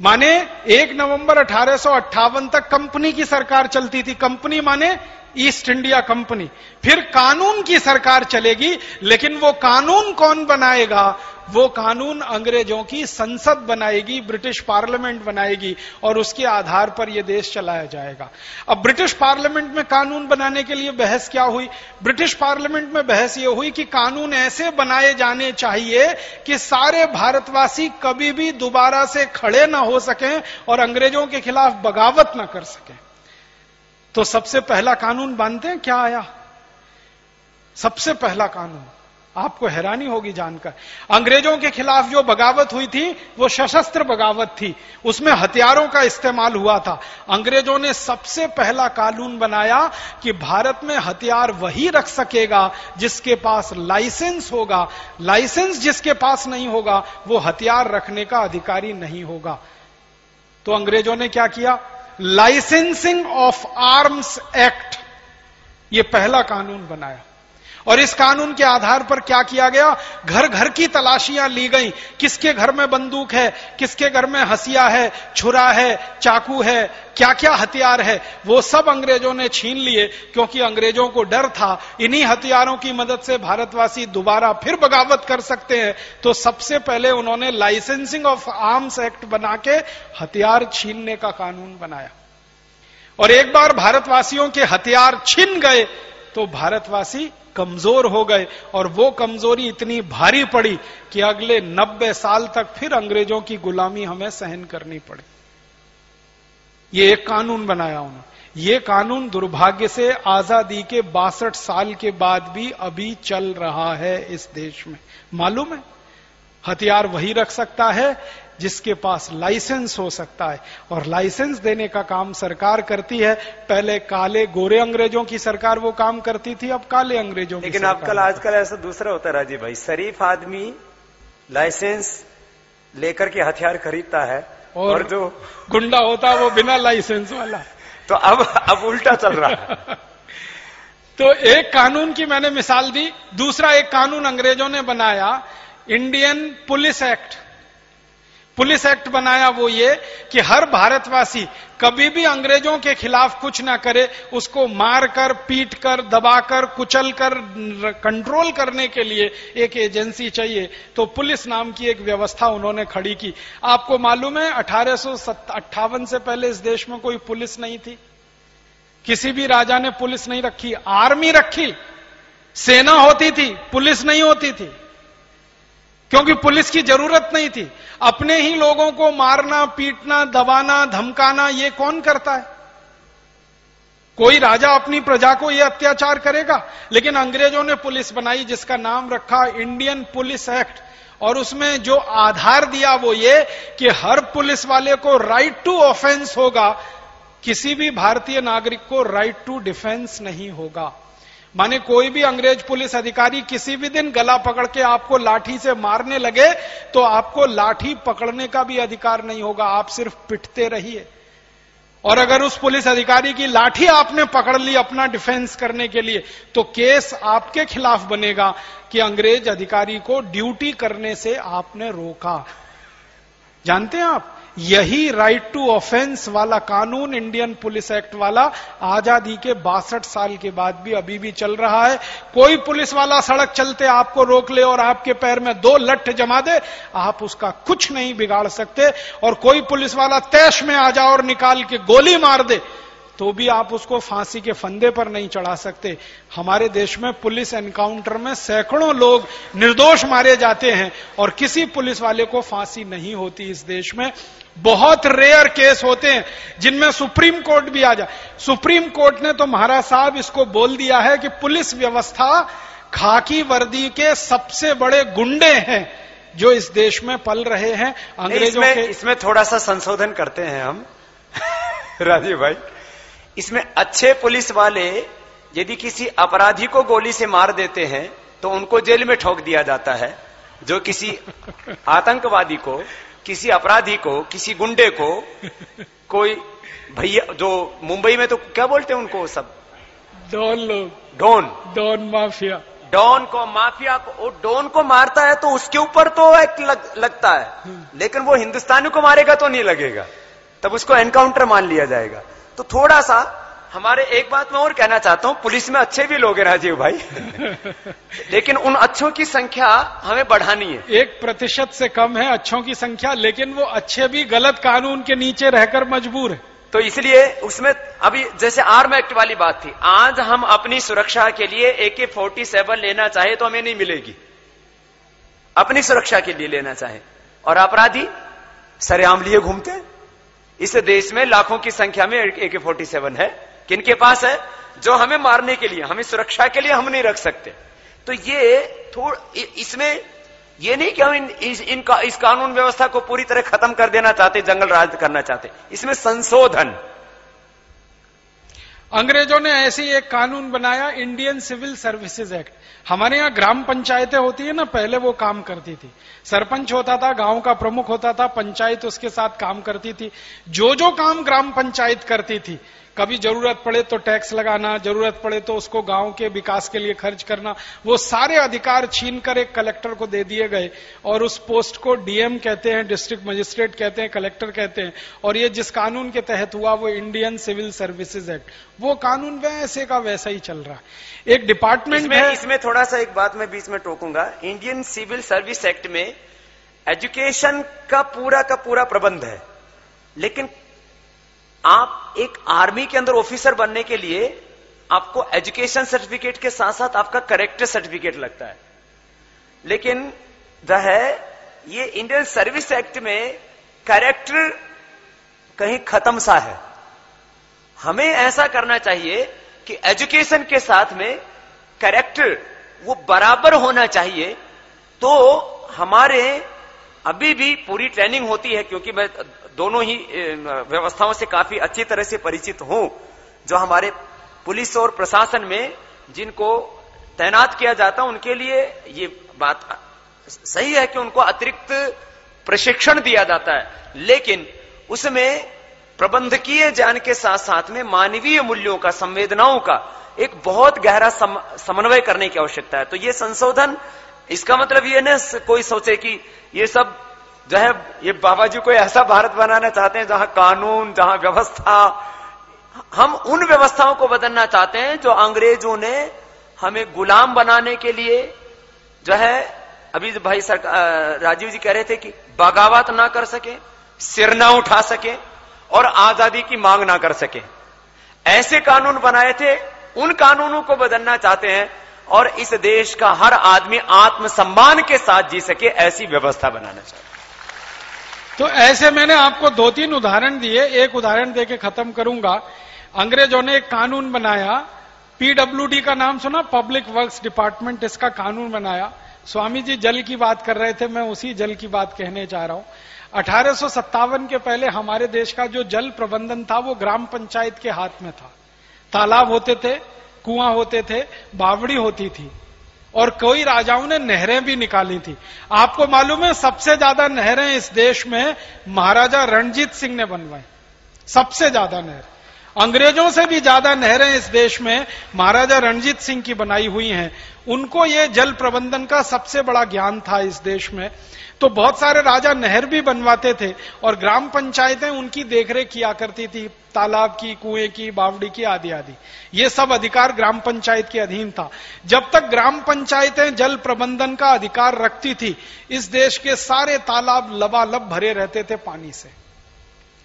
माने एक नवंबर अठारह सौ अट्ठावन तक कंपनी की सरकार चलती थी। कंपनी माने ईस्ट इंडिया कंपनी। फिर कानून की सरकार चलेगी, लेकिन वो कानून कौन बनाएगा? वो कानून अंग्रेज़ों की संसद बनाएगी, ब्रिटिश पार्लियामेंट बनाएगी, और उसके आधार पर यह देश चलाया जाएगा। अब ब्रिटिश पार्लियामेंट में कानून बनाने के लिए बहस क्या हुई? ब्रिटिश पार्लियामेंट में बहस यह हुई कि कानून ऐसे बनाए जाने चाहिए कि सारे भारतवासी कभी भी दोबारा से खड़े ना हो सकें और अंग्रेज़ों के खिलाफ बगावत ना कर सकें। तो सबसे पहला कानून बांधते हैं? क्या आया? सबसे पहला कानून। आपको हैरानी होगी जानकर। अंग्रेज़ों के खिलाफ जो बगावत हुई थी, वो सशस्त्र बगावत थी। उसमें हथियारों का इस्तेमाल हुआ था। अंग्रेज़ों ने सबसे पहला कानून बनाया कि भारत में हथियार वही रख सकेगा जिसके पास लाइसेंस होगा। लाइसेंस जिसके पास नहीं होगा, वो हथियार रखने का अधिकारी नहीं होगा। तो अंग्रेज़ों ने क्या किया? लाइसेंसिंग ऑफ़ आर्म्स एक्ट ये पहला कानून बनाया। और इस कानून के आधार पर क्या किया गया? घर घर की तलाशियाँ ली गई। किसके घर में बंदूक है? किसके घर में हसिया है? छुरा है? चाकू है? क्या क्या हथियार है? वो सब अंग्रेज़ों ने छीन लिए, क्योंकि अंग्रेज़ों को डर था। इन्हीं हथियारों की मदद से भारतवासी दोबारा फिर बगावत कर सकते हैं। तो सबसे पहले उन्होंने लाइसेंसिंग ऑफ़ आर्म्स एक्ट बना के हथियार छीनने का कानून बनाया। और एक बार भारतवासियों के हथियार छिन गए तो भारतवासी कमज़ोर हो गए और वो कमज़ोरी इतनी भारी पड़ी कि अगले नब्बे साल तक फिर अंग्रेज़ों की गुलामी हमें सहन करनी पड़ी। ये एक कानून बनाया उन्होंने। ये कानून दुर्भाग्य से आज़ादी के बासठ साल के बाद भी अभी चल रहा है इस देश में। मालूम है? हथियार वही रख सकता है जिसके पास लाइसेंस हो सकता है। और लाइसेंस देने का काम सरकार करती है। पहले काले गोरे अंग्रेज़ों की सरकार वो काम करती थी अब काले अंग्रेज़ों लेकिन की अब कल आजकल ऐसा दूसरा होता है राजीव भाई। शरीफ आदमी लाइसेंस लेकर के हथियार खरीदता है और, और जो गुंडा होता है वो बिना लाइसेंस वाला। तो अब अब उल्टा चल रहा है। [LAUGHS] तो एक कानून की मैंने मिसाल दी दूसरा एक कानून अंग्रेज़ों ने बनाया Indian police act. Police act बनाया वो ये कि हर भारतवासी कभी भी अंग्रेज़ों के खिलाफ कुछ ना करे, उसको मारकर पीट कर दबाकर कुचल कर कंट्रोल करने के लिए एक एजेंसी चाहिए। तो पुलिस नाम की एक व्यवस्था उन्होंने खड़ी की। आपको मालूम है, अठारह सौ अट्ठावन से पहले इस देश में कोई पुलिस नहीं थी। किसी भी राजा ने पुलिस नहीं रखी आर्मी रखी। सेना होती थी, पुलिस नहीं होती थी। क्योंकि पुलिस की ज़रूरत नहीं थी। अपने ही लोगों को मारना, पीटना, दबाना, धमकाना, ये कौन करता है? कोई राजा अपनी प्रजा को यह अत्याचार करेगा? लेकिन अंग्रेज़ों ने पुलिस बनाई जिसका नाम रखा इंडियन पुलिस एक्ट। और उसमें जो आधार दिया वो ये कि हर पुलिस वाले को राइट टू ऑफेंस होगा। किसी भी भारतीय नागरिक को राइट टू डिफेंस नहीं होगा। माने कोई भी अंग्रेज़ पुलिस अधिकारी किसी भी दिन गला पकड़ के आपको लाठी से मारने लगे तो आपको लाठी पकड़ने का भी अधिकार नहीं होगा, आप सिर्फ़ पिटते रहिए। और अगर उस पुलिस अधिकारी की लाठी आपने पकड़ ली अपना डिफेंस करने के लिए तो केस आपके खिलाफ बनेगा कि अंग्रेज़ अधिकारी को ड्यूटी करने से आपने रोका। जानते हैं आप? यही राइट टू ऑफेंस वाला कानून इंडियन पुलिस एक्ट वाला आज़ादी के बासठ साल के बाद भी अभी भी चल रहा है। कोई पुलिस वाला सड़क चलते आपको रोक ले और आपके पैर में दो लठ जमा दे, आप उसका कुछ नहीं बिगाड़ सकते। और कोई पुलिस वाला तैश में आ जाओ और निकाल के गोली मार दे तो भी आप उसको फांसी के फंदे पर नहीं चढ़ा सकते। हमारे देश में पुलिस एनकाउंटर में सैकड़ों लोग निर्दोष मारे जाते हैं और किसी पुलिस वाले को फांसी नहीं होती इस देश में। बहुत रेयर केस होते हैं जिनमें सुप्रीम कोर्ट भी आ जाए। सुप्रीम कोर्ट ने तो महाराज साहब इसको बोल दिया है कि पुलिस व्यवस्था खाकी वर्दी के सबसे बड़े गुंडे हैं जो इस देश में पल रहे हैं। अंग्रेज़ों इसमें, के इसमें थोड़ा सा संशोधन करते हैं हम। [LAUGHS] राजीव भाई इसमें अच्छे पुलिस वाले यदि किसी अपराधी को गोली से मार देते हैं तो उनको जेल में ठोक दिया जाता है। जो किसी [LAUGHS] आतंकवादी को किसी अपराधी को किसी गुंडे को कोई भैया जो मुंबई में तो क्या बोलते हैं उनको सब? डॉन लोग। डॉन। Don mafia. डॉन को माफिया को डॉन को मारता है तो उसके ऊपर तो एक लग, लगता है। हम्म। लेकिन वो हिंदुस्तानी को मारेगा तो नहीं लगेगा। तब उसको एनकाउंटर मान लिया जाएगा। तो थोड़ा सा हमारे एक बात मैं और कहना चाहता हूँ पुलिस में अच्छे भी लोग हैं राजीव भाई। [LAUGHS] लेकिन उन अच्छों की संख्या हमें बढ़ानी है। एक प्रतिशत से कम है अच्छों की संख्या लेकिन वो अच्छे भी गलत कानून के नीचे रहकर मजबूर है। तो इसलिए उसमें अभी जैसे आर्म एक्ट वाली बात थी आज हम अपनी सुरक्षा के लिए ए के फोर्टी सेवन लेना चाहे तो हमें नहीं मिलेगी। अपनी सुरक्षा के लिए लेना चाहे। और अपराधी सरेआम लिए घूमते हैं। इस देश में लाखों की संख्या में ए के फोर्टी सेवन है। किन के पास है? जो हमें मारने के लिए हमें सुरक्षा के लिए हम नहीं रख सकते। तो ये थोड़ा इसमें ये नहीं कि हम इन, इस, इन का, इस कानून व्यवस्था को पूरी तरह खत्म कर देना चाहते जंगल राज करना चाहते। इसमें संशोधन अंग्रेज़ों ने ऐसे एक कानून बनाया इंडियन सिविल सर्विसेज़ एक्ट हमारे यहाँ ग्राम पंचायतें होती है ना, पहले वो काम करती थी। सरपंच होता था, गाँव का प्रमुख होता था, पंचायत उसके साथ काम करती थी। जो जो काम ग्राम पंचायत करती थी कभी ज़रूरत पड़े तो टैक्स लगाना ज़रूरत पड़े तो उसको गाँव के विकास के लिए खर्च करना वो सारे अधिकार छीन कर एक कलेक्टर को दे दिए गए और उस पोस्ट को डीएम कहते हैं डिस्ट्रिक्ट मजिस्ट्रेट कहते हैं कलेक्टर कहते हैं और ये जिस कानून के तहत हुआ वो इंडियन सिविल सर्विसेज़ एक्ट। वो कानून वैसे का वैसा ही चल रहा है। एक डिपार्टमेंट इसमें, है इसमें थोड़ा सा एक बात मैं बीच में टोकूँगा। इंडियन सिविल सर्विस एक्ट में एजुकेशन का पूरा का पूरा प्रबंध है लेकिन आप एक आर्मी के अंदर ऑफिसर बनने के लिए आपको एजुकेशन सर्टिफिकेट के साथ साथ आपका करेक्टर सर्टिफिकेट लगता है। लेकिन द है, ये इंडियन सर्विस एक्ट में करेक्टर कहीं खत्म सा है। हमें ऐसा करना चाहिए कि एजुकेशन के साथ में करेक्टर वो बराबर होना चाहिए। तो हमारे अभी भी पूरी ट्रेनिंग होती है, क्योंकि मैं दोनों ही व्यवस्थाओं से काफ़ी अच्छी तरह से परिचित हूँ जो हमारे पुलिस और प्रशासन में जिनको तैनात किया जाता उनके लिए ये बात सही है कि उनको अतिरिक्त प्रशिक्षण दिया जाता है। लेकिन उसमें प्रबंधकीय ज्ञान के साथ साथ में मानवीय मूल्यों का संवेदनाओं का एक बहुत गहरा सम, समन्वय करने की आवश्यकता है। तो ये संशोधन इसका मतलब ये न कोई सोचे कि ये सब जो है ये बाबा जी कोई ऐसा भारत बनाना चाहते हैं जहाँ कानून, जहाँ व्यवस्था, हम उन व्यवस्थाओं को बदलना चाहते हैं जो अंग्रेज़ों ने हमें गुलाम बनाने के लिए, जो है, अभी भाई सरकार राजीव जी कह रहे थे कि बगावत ना कर सके, सिर ना उठा सके और आज़ादी की मांग ना कर सके। ऐसे कानून बनाए थे, उन कानूनों को बदलना चाहते हैं और इस देश का हर आदमी आत्मसम्मान के साथ जी सके ऐसी व्यवस्था बनाना चाहते तो ऐसे मैंने आपको दो तीन उदाहरण दिए। एक उदाहरण देके खत्म करूँगा। अंग्रेज़ों ने एक कानून बनाया। पीडब्ल्यूडी का नाम सुना? पब्लिक वर्क्स डिपार्टमेंट इसका कानून बनाया। स्वामी जी जल की बात कर रहे थे, मैं उसी जल की बात कहने जा रहा हूँ। अठारह सौ सत्तावन के पहले हमारे देश का जो जल प्रबंधन था, वो ग्राम पंचायत के हाथ में था। तालाब होते थे, कुआँ होते थे, बावड़ी होती थी। और कई राजाओं ने नहरें भी निकाली थी। आपको मालूम है, सबसे ज़्यादा नहरें इस देश में महाराजा रणजीत सिंह ने बनवाई। सबसे ज़्यादा नहर। अंग्रेज़ों से भी ज़्यादा नहरें इस देश में महाराजा रणजीत सिंह की बनाई हुई हैं। उनको ये जल प्रबंधन का सबसे बड़ा ज्ञान था इस देश में। तो बहुत सारे राजा नहर भी बनवाते थे और ग्राम पंचायतें उनकी देखरेख किया करती थी, तालाब की, कुएँ की, बावड़ी की, आदि आदि। ये सब अधिकार ग्राम पंचायत के अधीन था। जब तक ग्राम पंचायतें जल प्रबंधन का अधिकार रखती थी, इस देश के सारे तालाब लबालब भरे रहते थे पानी से।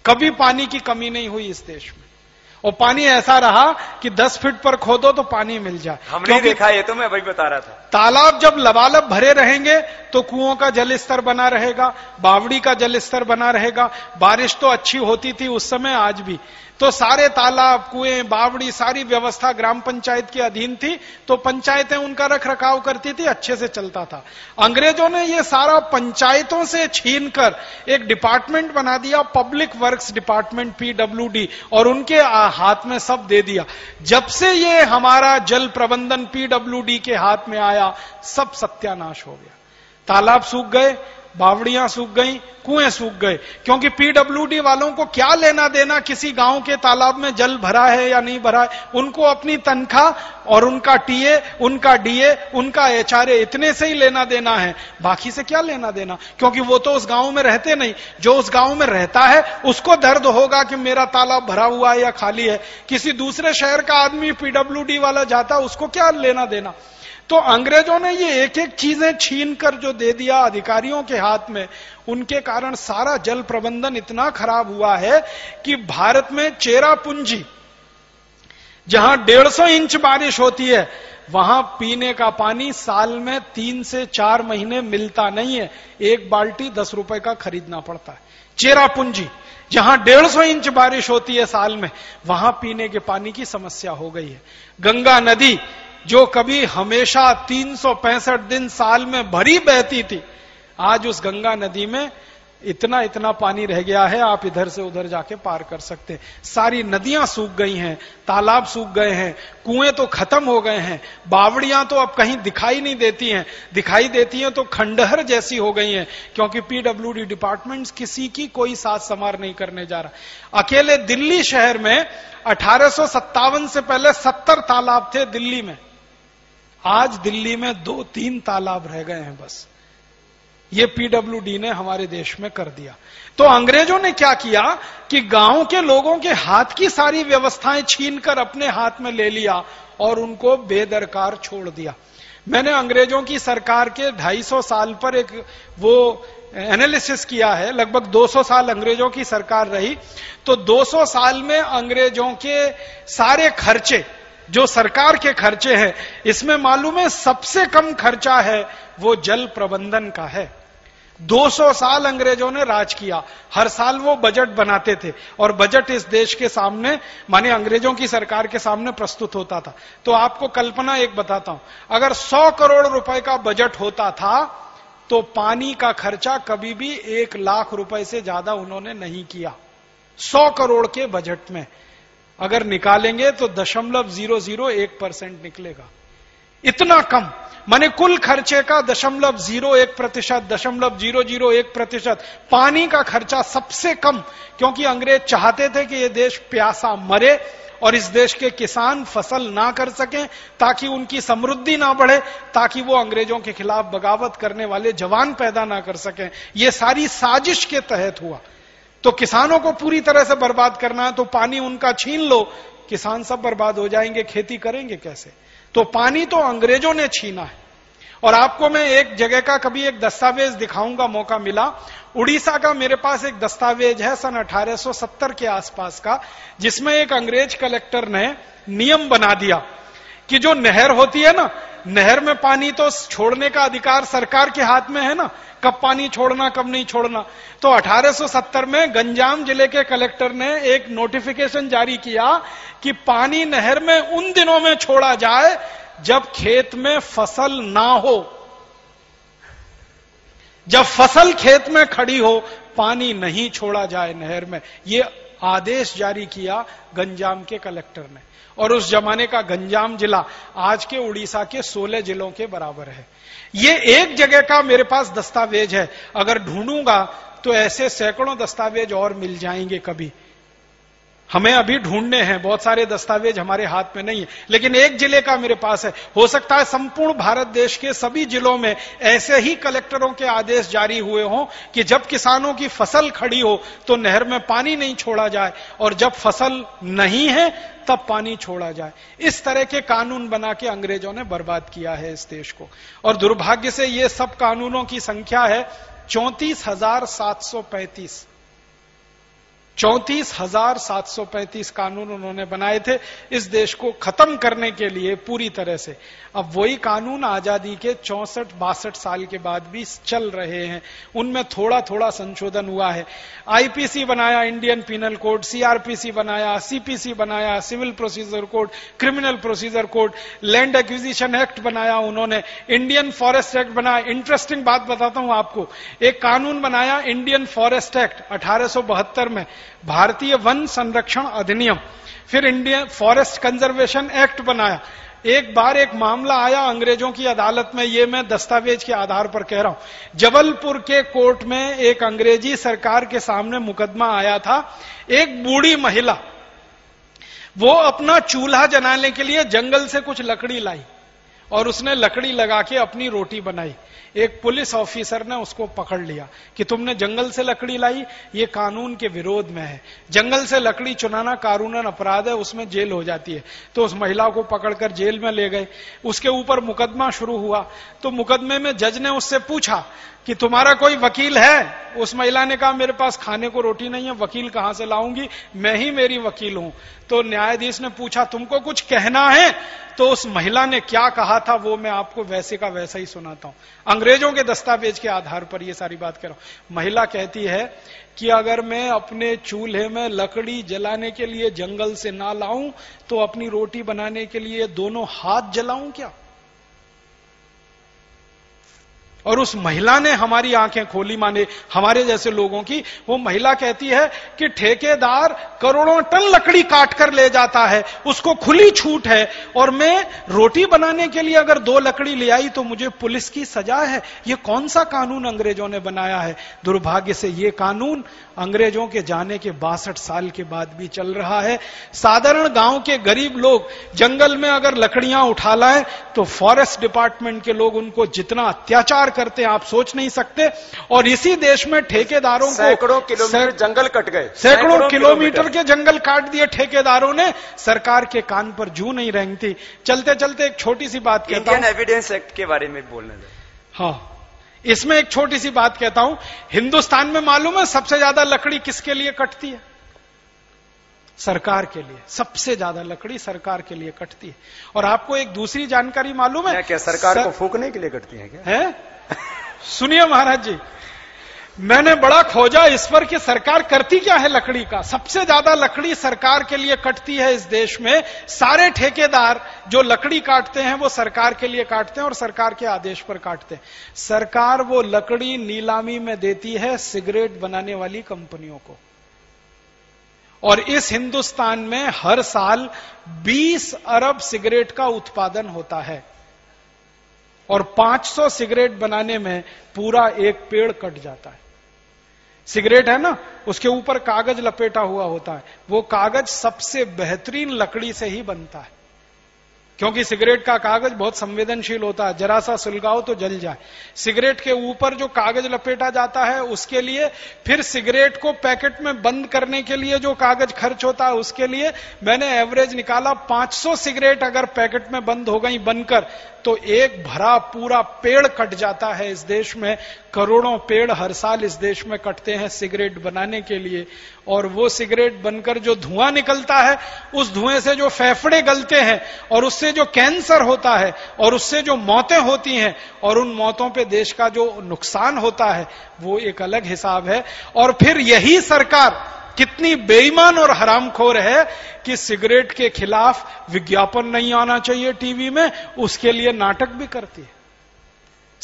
कभी पानी की कमी नहीं हुई इस देश में। और पानी ऐसा रहा कि 10 फीट पर खोदो तो पानी मिल जाए। हमने देखा ये तो मैं वही बता रहा था। तालाब जब लबालब भरे रहेंगे तो कुओं का जल स्तर बना रहेगा बावड़ी का जल स्तर बना रहेगा। बारिश तो अच्छी होती थी उस समय आज भी। तो सारे तालाब, कुएँ, बावड़ी, सारी व्यवस्था ग्राम पंचायत के अधीन थी तो पंचायतें उनका रख रखाव करती थी, अच्छे से चलता था। अंग्रेज़ों ने ये सारा पंचायतों से छीन कर एक डिपार्टमेंट बना दिया, पब्लिक वर्क्स डिपार्टमेंट, पीडब्ल्यूडी, और उनके हाथ में सब दे दिया। जब से ये हमारा जल प्रबंधन पीडब्ल्यूडी के हाथ में आया, सब सत्यानाश हो गया। तालाब सूख गए बावड़ियाँ सूख गई, कुएँ सूख गए। क्योंकि पीडब्ल्यूडी वालों को क्या लेना देना किसी गाँव के तालाब में जल भरा है या नहीं भरा है, उनको अपनी तनख्वाह और उनका टीए, उनका डीए, उनका एचआरए इतने से ही लेना देना है। बाकी से क्या लेना देना? क्योंकि वो तो उस गाँव में रहते नहीं। जो उस गाँव में रहता है, उसको दर्द होगा कि मेरा तालाब भरा हुआ है या खाली है। किसी दूसरे शहर का आदमी पीडब्ल्यूडी वाला जाता, उसको क्या लेना देना? तो अंग्रेज़ों ने ये एक एक चीज़ें छीन कर जो दे दिया अधिकारियों के हाथ में, उनके कारण सारा जल प्रबंधन इतना खराब हुआ है कि भारत में चेरा पूंजी, जहाँ डेढ़ सौ इंच बारिश होती है, वहाँ पीने का पानी साल में तीन से चार महीने मिलता नहीं है। एक बाल्टी दस रुपए का खरीदना पड़ता है। चेरा पूंजी, जहाँ डेढ़ सौ इंच बारिश होती है साल में, वहाँ पीने के पानी की समस्या हो गई है। गंगा नदी जो कभी हमेशा तीन सौ पैंसठ दिन साल में भरी बहती थी, आज उस गंगा नदी में इतना इतना पानी रह गया है, आप इधर से उधर जाके पार कर सकते सारी नदियाँ सूख गई हैं, तालाब सूख गए हैं, कुएँ तो खत्म हो गए हैं, बावड़ियाँ तो अब कहीं दिखाई नहीं देती हैं। दिखाई देती हैं तो खंडहर जैसी हो गई हैं, क्योंकि पीडब्ल्यूडी डिपार्टमेंट्स किसी की कोई साथ समार नहीं करने जा रहा। अकेले दिल्ली शहर में अठारह सौ सत्तावन से पहले सत्तर तालाब थे दिल्ली में। आज दिल्ली में दो, तीन तालाब रह गए हैं बस। ये पीडब्ल्यूडी ने हमारे देश में कर दिया। तो अंग्रेज़ों ने क्या किया कि गाँव के लोगों के हाथ की सारी व्यवस्थाएँ छीन कर अपने हाथ में ले लिया और उनको बेदरकार छोड़ दिया। मैंने अंग्रेज़ों की सरकार के 250 साल पर एक वो एनालिसिस किया है। लगभग 200 साल अंग्रेज़ों की सरकार रही। तो 200 साल में अंग्रेज़ों के सारे खर्चे जो सरकार के खर्चे हैं, इसमें मालूम है सबसे कम खर्चा है वो जल प्रबंधन का है। 200 साल अंग्रेज़ों ने राज किया। हर साल वो बजट बनाते थे और बजट इस देश के सामने, माने अंग्रेज़ों की सरकार के सामने प्रस्तुत होता था। तो आपको कल्पना एक बताता हूँ। अगर 100 करोड़ रुपए का बजट होता था तो पानी का खर्चा कभी भी एक लाख रुपए से ज़्यादा उन्होंने नहीं किया। सौ करोड़ के बजट में। अगर निकालेंगे तो दशमलव ज़ीरो ज़ीरो एक परसेंट निकलेगा। इतना कम। माने कुल खर्चे का दशमलव ज़ीरो एक प्रतिशत, दशमलव ज़ीरो ज़ीरो एक प्रतिशत। पानी का खर्चा सबसे कम, क्योंकि अंग्रेज़ चाहते थे कि यह देश प्यासा मरे और इस देश के किसान फ़सल ना कर सकें, ताकि उनकी समृद्धि ना बढ़े, ताकि वो अंग्रेज़ों के खिलाफ बगावत करने वाले जवान पैदा ना कर सकें। ये सारी साजिश के तहत हुआ। तो किसानों को पूरी तरह से बर्बाद करना है तो पानी उनका छीन लो। किसान सब बर्बाद हो जाएँगे, खेती करेंगे कैसे? तो पानी तो अंग्रेज़ों ने छीना है। और आपको मैं एक जगह का कभी एक दस्तावेज़ दिखाऊँगा, मौका मिला। उड़ीसा का मेरे पास एक दस्तावेज़ है, सन 1870 के आसपास का, जिसमें एक अंग्रेज़ कलेक्टर ने नियम बना दिया। कि जो नहर होती है ना, नहर में पानी तो छोड़ने का अधिकार सरकार के हाथ में है ना, कब पानी छोड़ना, कब नहीं छोड़ना। तो 1870 में गंजाम ज़िले के कलेक्टर ने एक नोटिफिकेशन जारी किया कि पानी नहर में उन दिनों में छोड़ा जाए जब खेत में फ़सल ना हो। जब फ़सल खेत में खड़ी हो, पानी नहीं छोड़ा जाए नहर में। ये आदेश जारी किया गंजाम के कलेक्टर ने। और उस जमाने का गंजाम जिला आज के उड़ीसा के 16 जिलों के बराबर है। ये एक जगह का मेरे पास दस्तावेज़ है। अगर ढूंढूँगा तो ऐसे सैकड़ों दस्तावेज़ और मिल जाएँगे कभी। हमें अभी ढूँढने हैं, बहुत सारे दस्तावेज़ हमारे हाथ में नहीं है, लेकिन एक ज़िले का मेरे पास है। हो सकता है संपूर्ण भारत देश के सभी जिलों में ऐसे ही कलेक्टरों के आदेश जारी हुए हों कि जब किसानों की फ़सल खड़ी हो तो नहर में पानी नहीं छोड़ा जाए, और जब फ़सल नहीं है, तब पानी छोड़ा जाए। इस तरह के कानून बना के अंग्रेज़ों ने बर्बाद किया है इस देश को। और दुर्भाग्य से ये सब कानूनों की संख्या है चौंतीस हज़ार सात सौ पैंतीस। चौंतीस हज़ार सात सौ पैंतीस कानून उन्होंने बनाए थे इस देश को खत्म करने के लिए पूरी तरह से। अब वही कानून आज़ादी के चौसठ, बासठ साल के बाद भी चल रहे हैं। उनमें थोड़ा थोड़ा संशोधन हुआ है। आईपीसी बनाया, इंडियन पिनल कोड, सीआरपीसी बनाया, सीपीसी बनाया, civil procedure code, criminal procedure code, land acquisition act बनाया उन्होंने, इंडियन फॉरेस्ट एक्ट बनाया। इंटरेस्टिंग बात बताता हूँ आपको, एक कानून बनाया, इंडियन फॉरेस्ट एक्ट, अठारह सौ बहत्तर में। भारतीय वन संरक्षण अधिनियम, फिर इंडियन फॉरेस्ट कंजर्वेशन एक्ट बनाया। एक बार एक मामला आया अंग्रेज़ों की अदालत में, ये मैं दस्तावेज़ के आधार पर कह रहा हूँ। जबलपुर के कोर्ट में एक अंग्रेज़ी सरकार के सामने मुकदमा आया था। एक बूढ़ी महिला, वो अपना चूल्हा जलाने के लिए जंगल से कुछ लकड़ी लाई और उसने लकड़ी लगा के अपनी रोटी बनाई। एक पुलिस ऑफिसर ने उसको पकड़ लिया कि तुमने जंगल से लकड़ी लाई, ये कानून के विरोध में है। जंगल से लकड़ी चुनाना कानूनन अपराध है, उसमें जेल हो जाती है। तो उस महिला को पकड़कर जेल में ले गए। उसके ऊपर मुकदमा शुरू हुआ। तो मुकदमे में जज ने उससे पूछा कि तुम्हारा कोई वकील है? उस महिला ने कहा, मेरे पास खाने को रोटी नहीं है, वकील कहाँ से लाऊँगी? मैं ही मेरी वकील हूँ। तो न्यायाधीश ने पूछा, तुमको कुछ कहना है? तो उस महिला ने क्या कहा था, वो मैं आपको वैसे का वैसा ही सुनाता हूँ। अंग्रेज़ों के दस्तावेज़ के आधार पर ये सारी बात कर रहा हूँ। महिला कहती है कि अगर मैं अपने चूल्हे में लकड़ी जलाने के लिए जंगल से ना लाऊं तो अपनी रोटी बनाने के लिए दोनों हाथ जलाऊं क्या? और उस महिला ने हमारी आँखें खोली माने हमारे जैसे लोगों की। वो महिला कहती है कि ठेकेदार करोड़ों टन लकड़ी काट कर ले जाता है, उसको खुली छूट है। और मैं रोटी बनाने के लिए अगर दो लकड़ी ले आई तो मुझे पुलिस की सजा है। ये कौन सा कानून अंग्रेज़ों ने बनाया है? दुर्भाग्य से ये कानून अंग्रेज़ों के जाने के बासठ साल के बाद भी चल रहा है। साधारण गाँव के गरीब लोग जंगल में अगर लकड़ियाँ उठा लाए तो फॉरेस्ट डिपार्टमेंट के लोग उनको जितना अत्याचार करते हैं आप सोच नहीं सकते। और इसी देश में ठेकेदारों को सैकड़ों किलोमीटर जंगल कट गए। सैकड़ों किलोमीटर के जंगल काट दिए ठेकेदारों ने। सरकार के कान पर जू नहीं रेंगती। चलते चलते एक छोटी सी बात कहता इंडियन एविडेंस एक्ट के बारे में बोलना हाँ। इसमें एक छोटी सी बात कहता हूँ। हिंदुस्तान में मालूम है सबसे ज़्यादा लकड़ी किसके लिए कटती है? सरकार के लिए। सबसे ज़्यादा लकड़ी सरकार के लिए कटती है। और आपको एक दूसरी जानकारी मालूम है? क्या सरकार सर... को फूकने के लिए कटती है क्या? है? सुनिए महाराज जी, मैंने बड़ा खोजा इस पर कि सरकार करती क्या है लकड़ी का। सबसे ज़्यादा लकड़ी सरकार के लिए कटती है इस देश में। सारे ठेकेदार जो लकड़ी काटते हैं, वो सरकार के लिए काटते हैं और सरकार के आदेश पर काटते हैं। सरकार वो लकड़ी नीलामी में देती है सिगरेट बनाने वाली कंपनियों को। और इस हिंदुस्तान में हर साल 20 अरब सिगरेट का उत्पादन होता है। और 500 सिगरेट बनाने में पूरा एक पेड़ कट जाता है। सिगरेट है ना? उसके ऊपर कागज़ लपेटा हुआ होता है। वो कागज़ सबसे बेहतरीन लकड़ी से ही बनता है। क्योंकि सिगरेट का कागज़ बहुत संवेदनशील होता है। जरा सा सुलगाओ तो जल जाए। सिगरेट के ऊपर जो कागज़ लपेटा जाता है, उसके लिए फिर सिगरेट को पैकेट में बंद करने के लिए जो कागज़ खर्च होता है, उसके लिए मैंने एवरेज निकाला। 500 सिगरेट अगर पैकेट में बंद हो गई, बनकर तो एक भरा पूरा पेड़ कट जाता है इस देश में। करोड़ों पेड़ हर साल इस देश में कटते हैं सिगरेट बनाने के लिए। और वो सिगरेट बनकर जो धुआँ निकलता है, उस धुएँ से जो फेफड़े गलते हैं, और उससे जो कैंसर होता है, और उससे जो मौतें होती हैं, और उन मौतों पे देश का जो नुकसान होता है, वो एक अलग हिसाब है। और फिर यही सरकार कितनी बेईमान और हरामखोर है कि सिगरेट के खिलाफ विज्ञापन नहीं आना चाहिए टीवी में, उसके लिए नाटक भी करती है।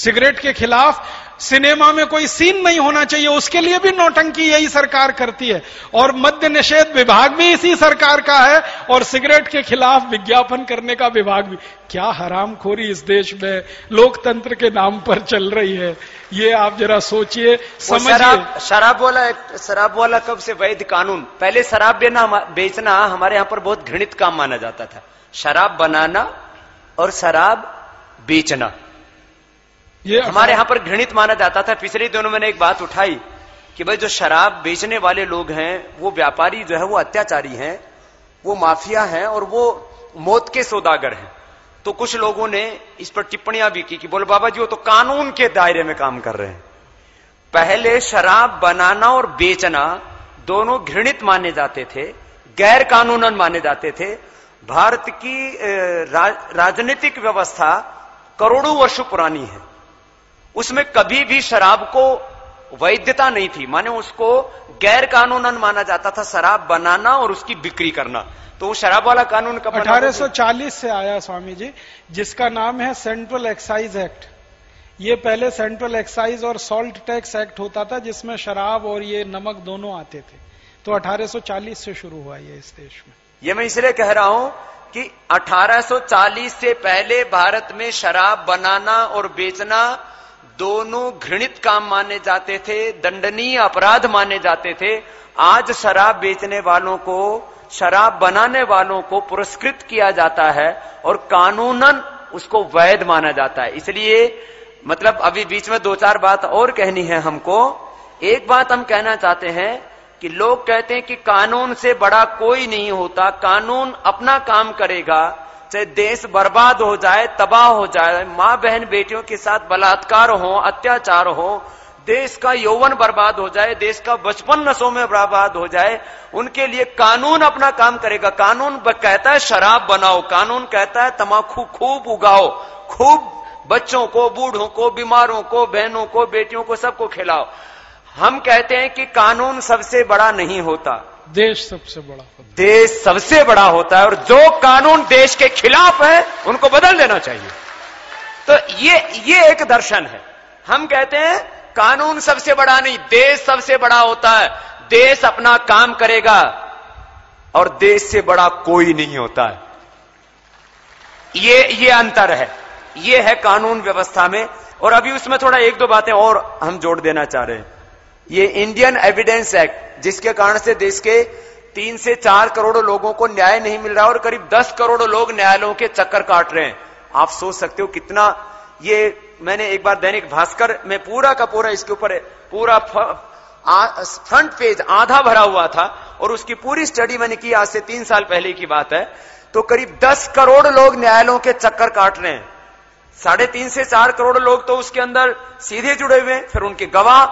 सिगरेट के खिलाफ सिनेमा में कोई सीन नहीं होना चाहिए उसके लिए भी नौटंकी यही सरकार करती है। और मद्य निषेध विभाग भी इसी सरकार का है और सिगरेट के खिलाफ विज्ञापन करने का विभाग भी। क्या हराम खोरी इस देश में लोकतंत्र के नाम पर चल रही है। ये आप जरा सोचिए समझिए। शराब शराब वाला शराब वाला कब से वैध कानून? पहले शराब बेना बेचना हमारे यहाँ पर बहुत घृणित काम माना जाता था। शराब बनाना और शराब बेचना। ये हमारे यहाँ पर घृणित माना जाता था। पिछले दिनों मैंने एक बात उठाई कि भाई जो शराब बेचने वाले लोग हैं, वो व्यापारी जो है, वो अत्याचारी हैं, वो माफिया हैं और वो मौत के सौदागर हैं। तो कुछ लोगों ने इस पर टिप्पणियाँ भी की कि बोले, बाबा जी, वो तो कानून के दायरे में काम कर रहे हैं। पहले शराब बनाना और बेचना दोनों घृणित माने जाते थे गैर कानूनन माने जाते थे। भारत की राजनीतिक व्यवस्था करोड़ों वर्षों पुरानी है। उसमें कभी भी शराब को वैधता नहीं थी। माने उसको गैर कानूनन माना जाता था शराब बनाना और उसकी बिक्री करना। तो वो शराब वाला कानून कब 1840 से आया स्वामी जी जिसका नाम है सेंट्रल एक्साइज एक्ट। ये पहले सेंट्रल एक्साइज और सॉल्ट टैक्स एक्ट होता था जिसमें शराब और ये नमक दोनों आते थे। तो 1840 से शुरू हुआ ये इस देश में। ये मैं इसलिए कह रहा हूँ कि 1840 से पहले भारत में शराब बनाना और बेचना दोनों घृणित काम माने जाते थे, दंडनीय अपराध माने जाते थे। आज शराब बेचने वालों को, शराब बनाने वालों को पुरस्कृत किया जाता है और कानूनन उसको वैध माना जाता है। इसलिए मतलब अभी बीच में दो चार बात और कहनी है हमको। एक बात हम कहना चाहते हैं कि लोग कहते हैं कि कानून से बड़ा कोई नहीं होता, कानून अपना काम करेगा चाहे देश बर्बाद हो जाए, तबाह हो जाए माँ बहन बेटियों के साथ बलात्कार हो, अत्याचार हो, देश का यौवन बर्बाद हो जाए, देश का बचपन नशों में बर्बाद हो जाए, उनके लिए कानून अपना काम करेगा। कानून कहता है, शराब बनाओ। कानून कहता है तमाकू खूब उगाओ। खूब बच्चों को, बूढ़ों को, बीमारों को, बहनों को, बेटियों को सबको खिलाओ। हम कहते हैं कि कानून सबसे बड़ा नहीं होता। देश सबसे बड़ा होता है। देश सबसे बड़ा होता है और जो कानून देश के खिलाफ है, उनको बदल देना चाहिए। तो ये ये एक दर्शन है। हम कहते हैं, कानून सबसे बड़ा नहीं, देश सबसे बड़ा होता है। देश अपना काम करेगा और देश से बड़ा कोई नहीं होता है। ये ये अंतर है। ये है कानून व्यवस्था में। और अभी उसमें थोड़ा एक दो बातें और हम जोड़ देना चाह रहे हैं। ये इंडियन एविडेंस एक्ट जिसके कारण से देश के तीन से चार करोड़ लोगों को न्याय नहीं मिल रहा और करीब दस करोड़ लोग न्यायालयों के चक्कर काट रहे हैं। आप सोच सकते हो कितना ये मैंने एक बार दैनिक भास्कर में पूरा का पूरा इसके ऊपर पूरा फ्रंट पेज आधा भरा हुआ था और उसकी पूरी स्टडी मैंने की, आज से तीन साल पहले की बात है। तो करीब दस करोड़ लोग न्यायालयों के चक्कर काट रहे हैं। साढ़े तीन से चार करोड़ लोग तो उसके अंदर सीधे जुड़े हुए हैं, फिर उनके गवाह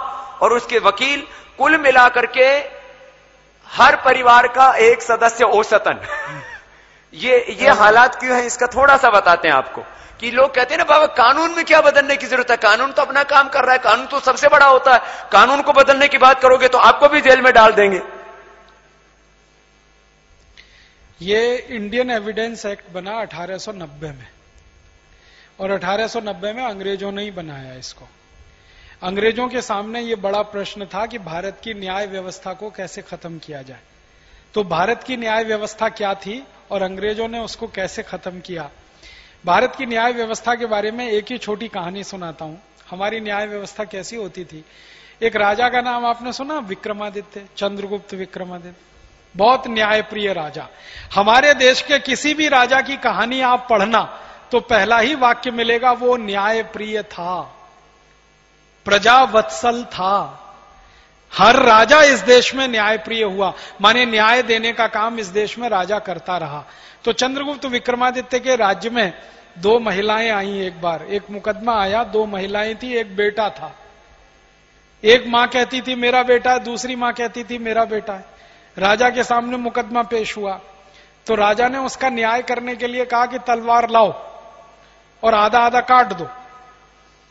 और उसके वकील कुल मिलाकर के हर परिवार का एक सदस्य औसतन। ये ये हालात क्यों है, इसका थोड़ा सा बताते हैं आपको। कि लोग कहते हैं ना, बाबा, कानून में क्या बदलने की ज़रूरत है? कानून तो अपना काम कर रहा है, कानून तो सबसे बड़ा होता है। कानून को बदलने की बात करोगे तो आपको भी जेल में डाल देंगे। ये इंडियन एविडेंस एक्ट बना 1890 में। और 1890 में अंग्रेज़ों ने ही बनाया इसको। अंग्रेज़ों के सामने ये बड़ा प्रश्न था कि भारत की न्याय व्यवस्था को कैसे खत्म किया जाए। तो भारत की न्याय व्यवस्था क्या थी और अंग्रेज़ों ने उसको कैसे खत्म किया? भारत की न्याय व्यवस्था के बारे में एक ही छोटी कहानी सुनाता हूँ। हमारी न्याय व्यवस्था कैसी होती थी? एक राजा का नाम आपने सुना? विक्रमादित्य, चंद्रगुप्त विक्रमादित्य। बहुत न्यायप्रिय राजा। हमारे देश के किसी भी राजा की कहानी आप पढ़ना तो पहला ही वाक्य मिलेगा, वो न्यायप्रिय था। प्रजा वत्सल था। हर राजा इस देश में न्यायप्रिय हुआ। माने न्याय देने का काम इस देश में राजा करता रहा। तो चंद्रगुप्त विक्रमादित्य के राज्य में दो महिलाएँ आई एक बार। एक मुकदमा आया, दो महिलाएँ थी, एक बेटा था। एक माँ कहती थी, मेरा बेटा है। दूसरी माँ कहती थी, मेरा बेटा है। राजा के सामने मुकदमा पेश हुआ। तो राजा ने उसका न्याय करने के लिए कहा कि तलवार लाओ और आधा आधा काट दो।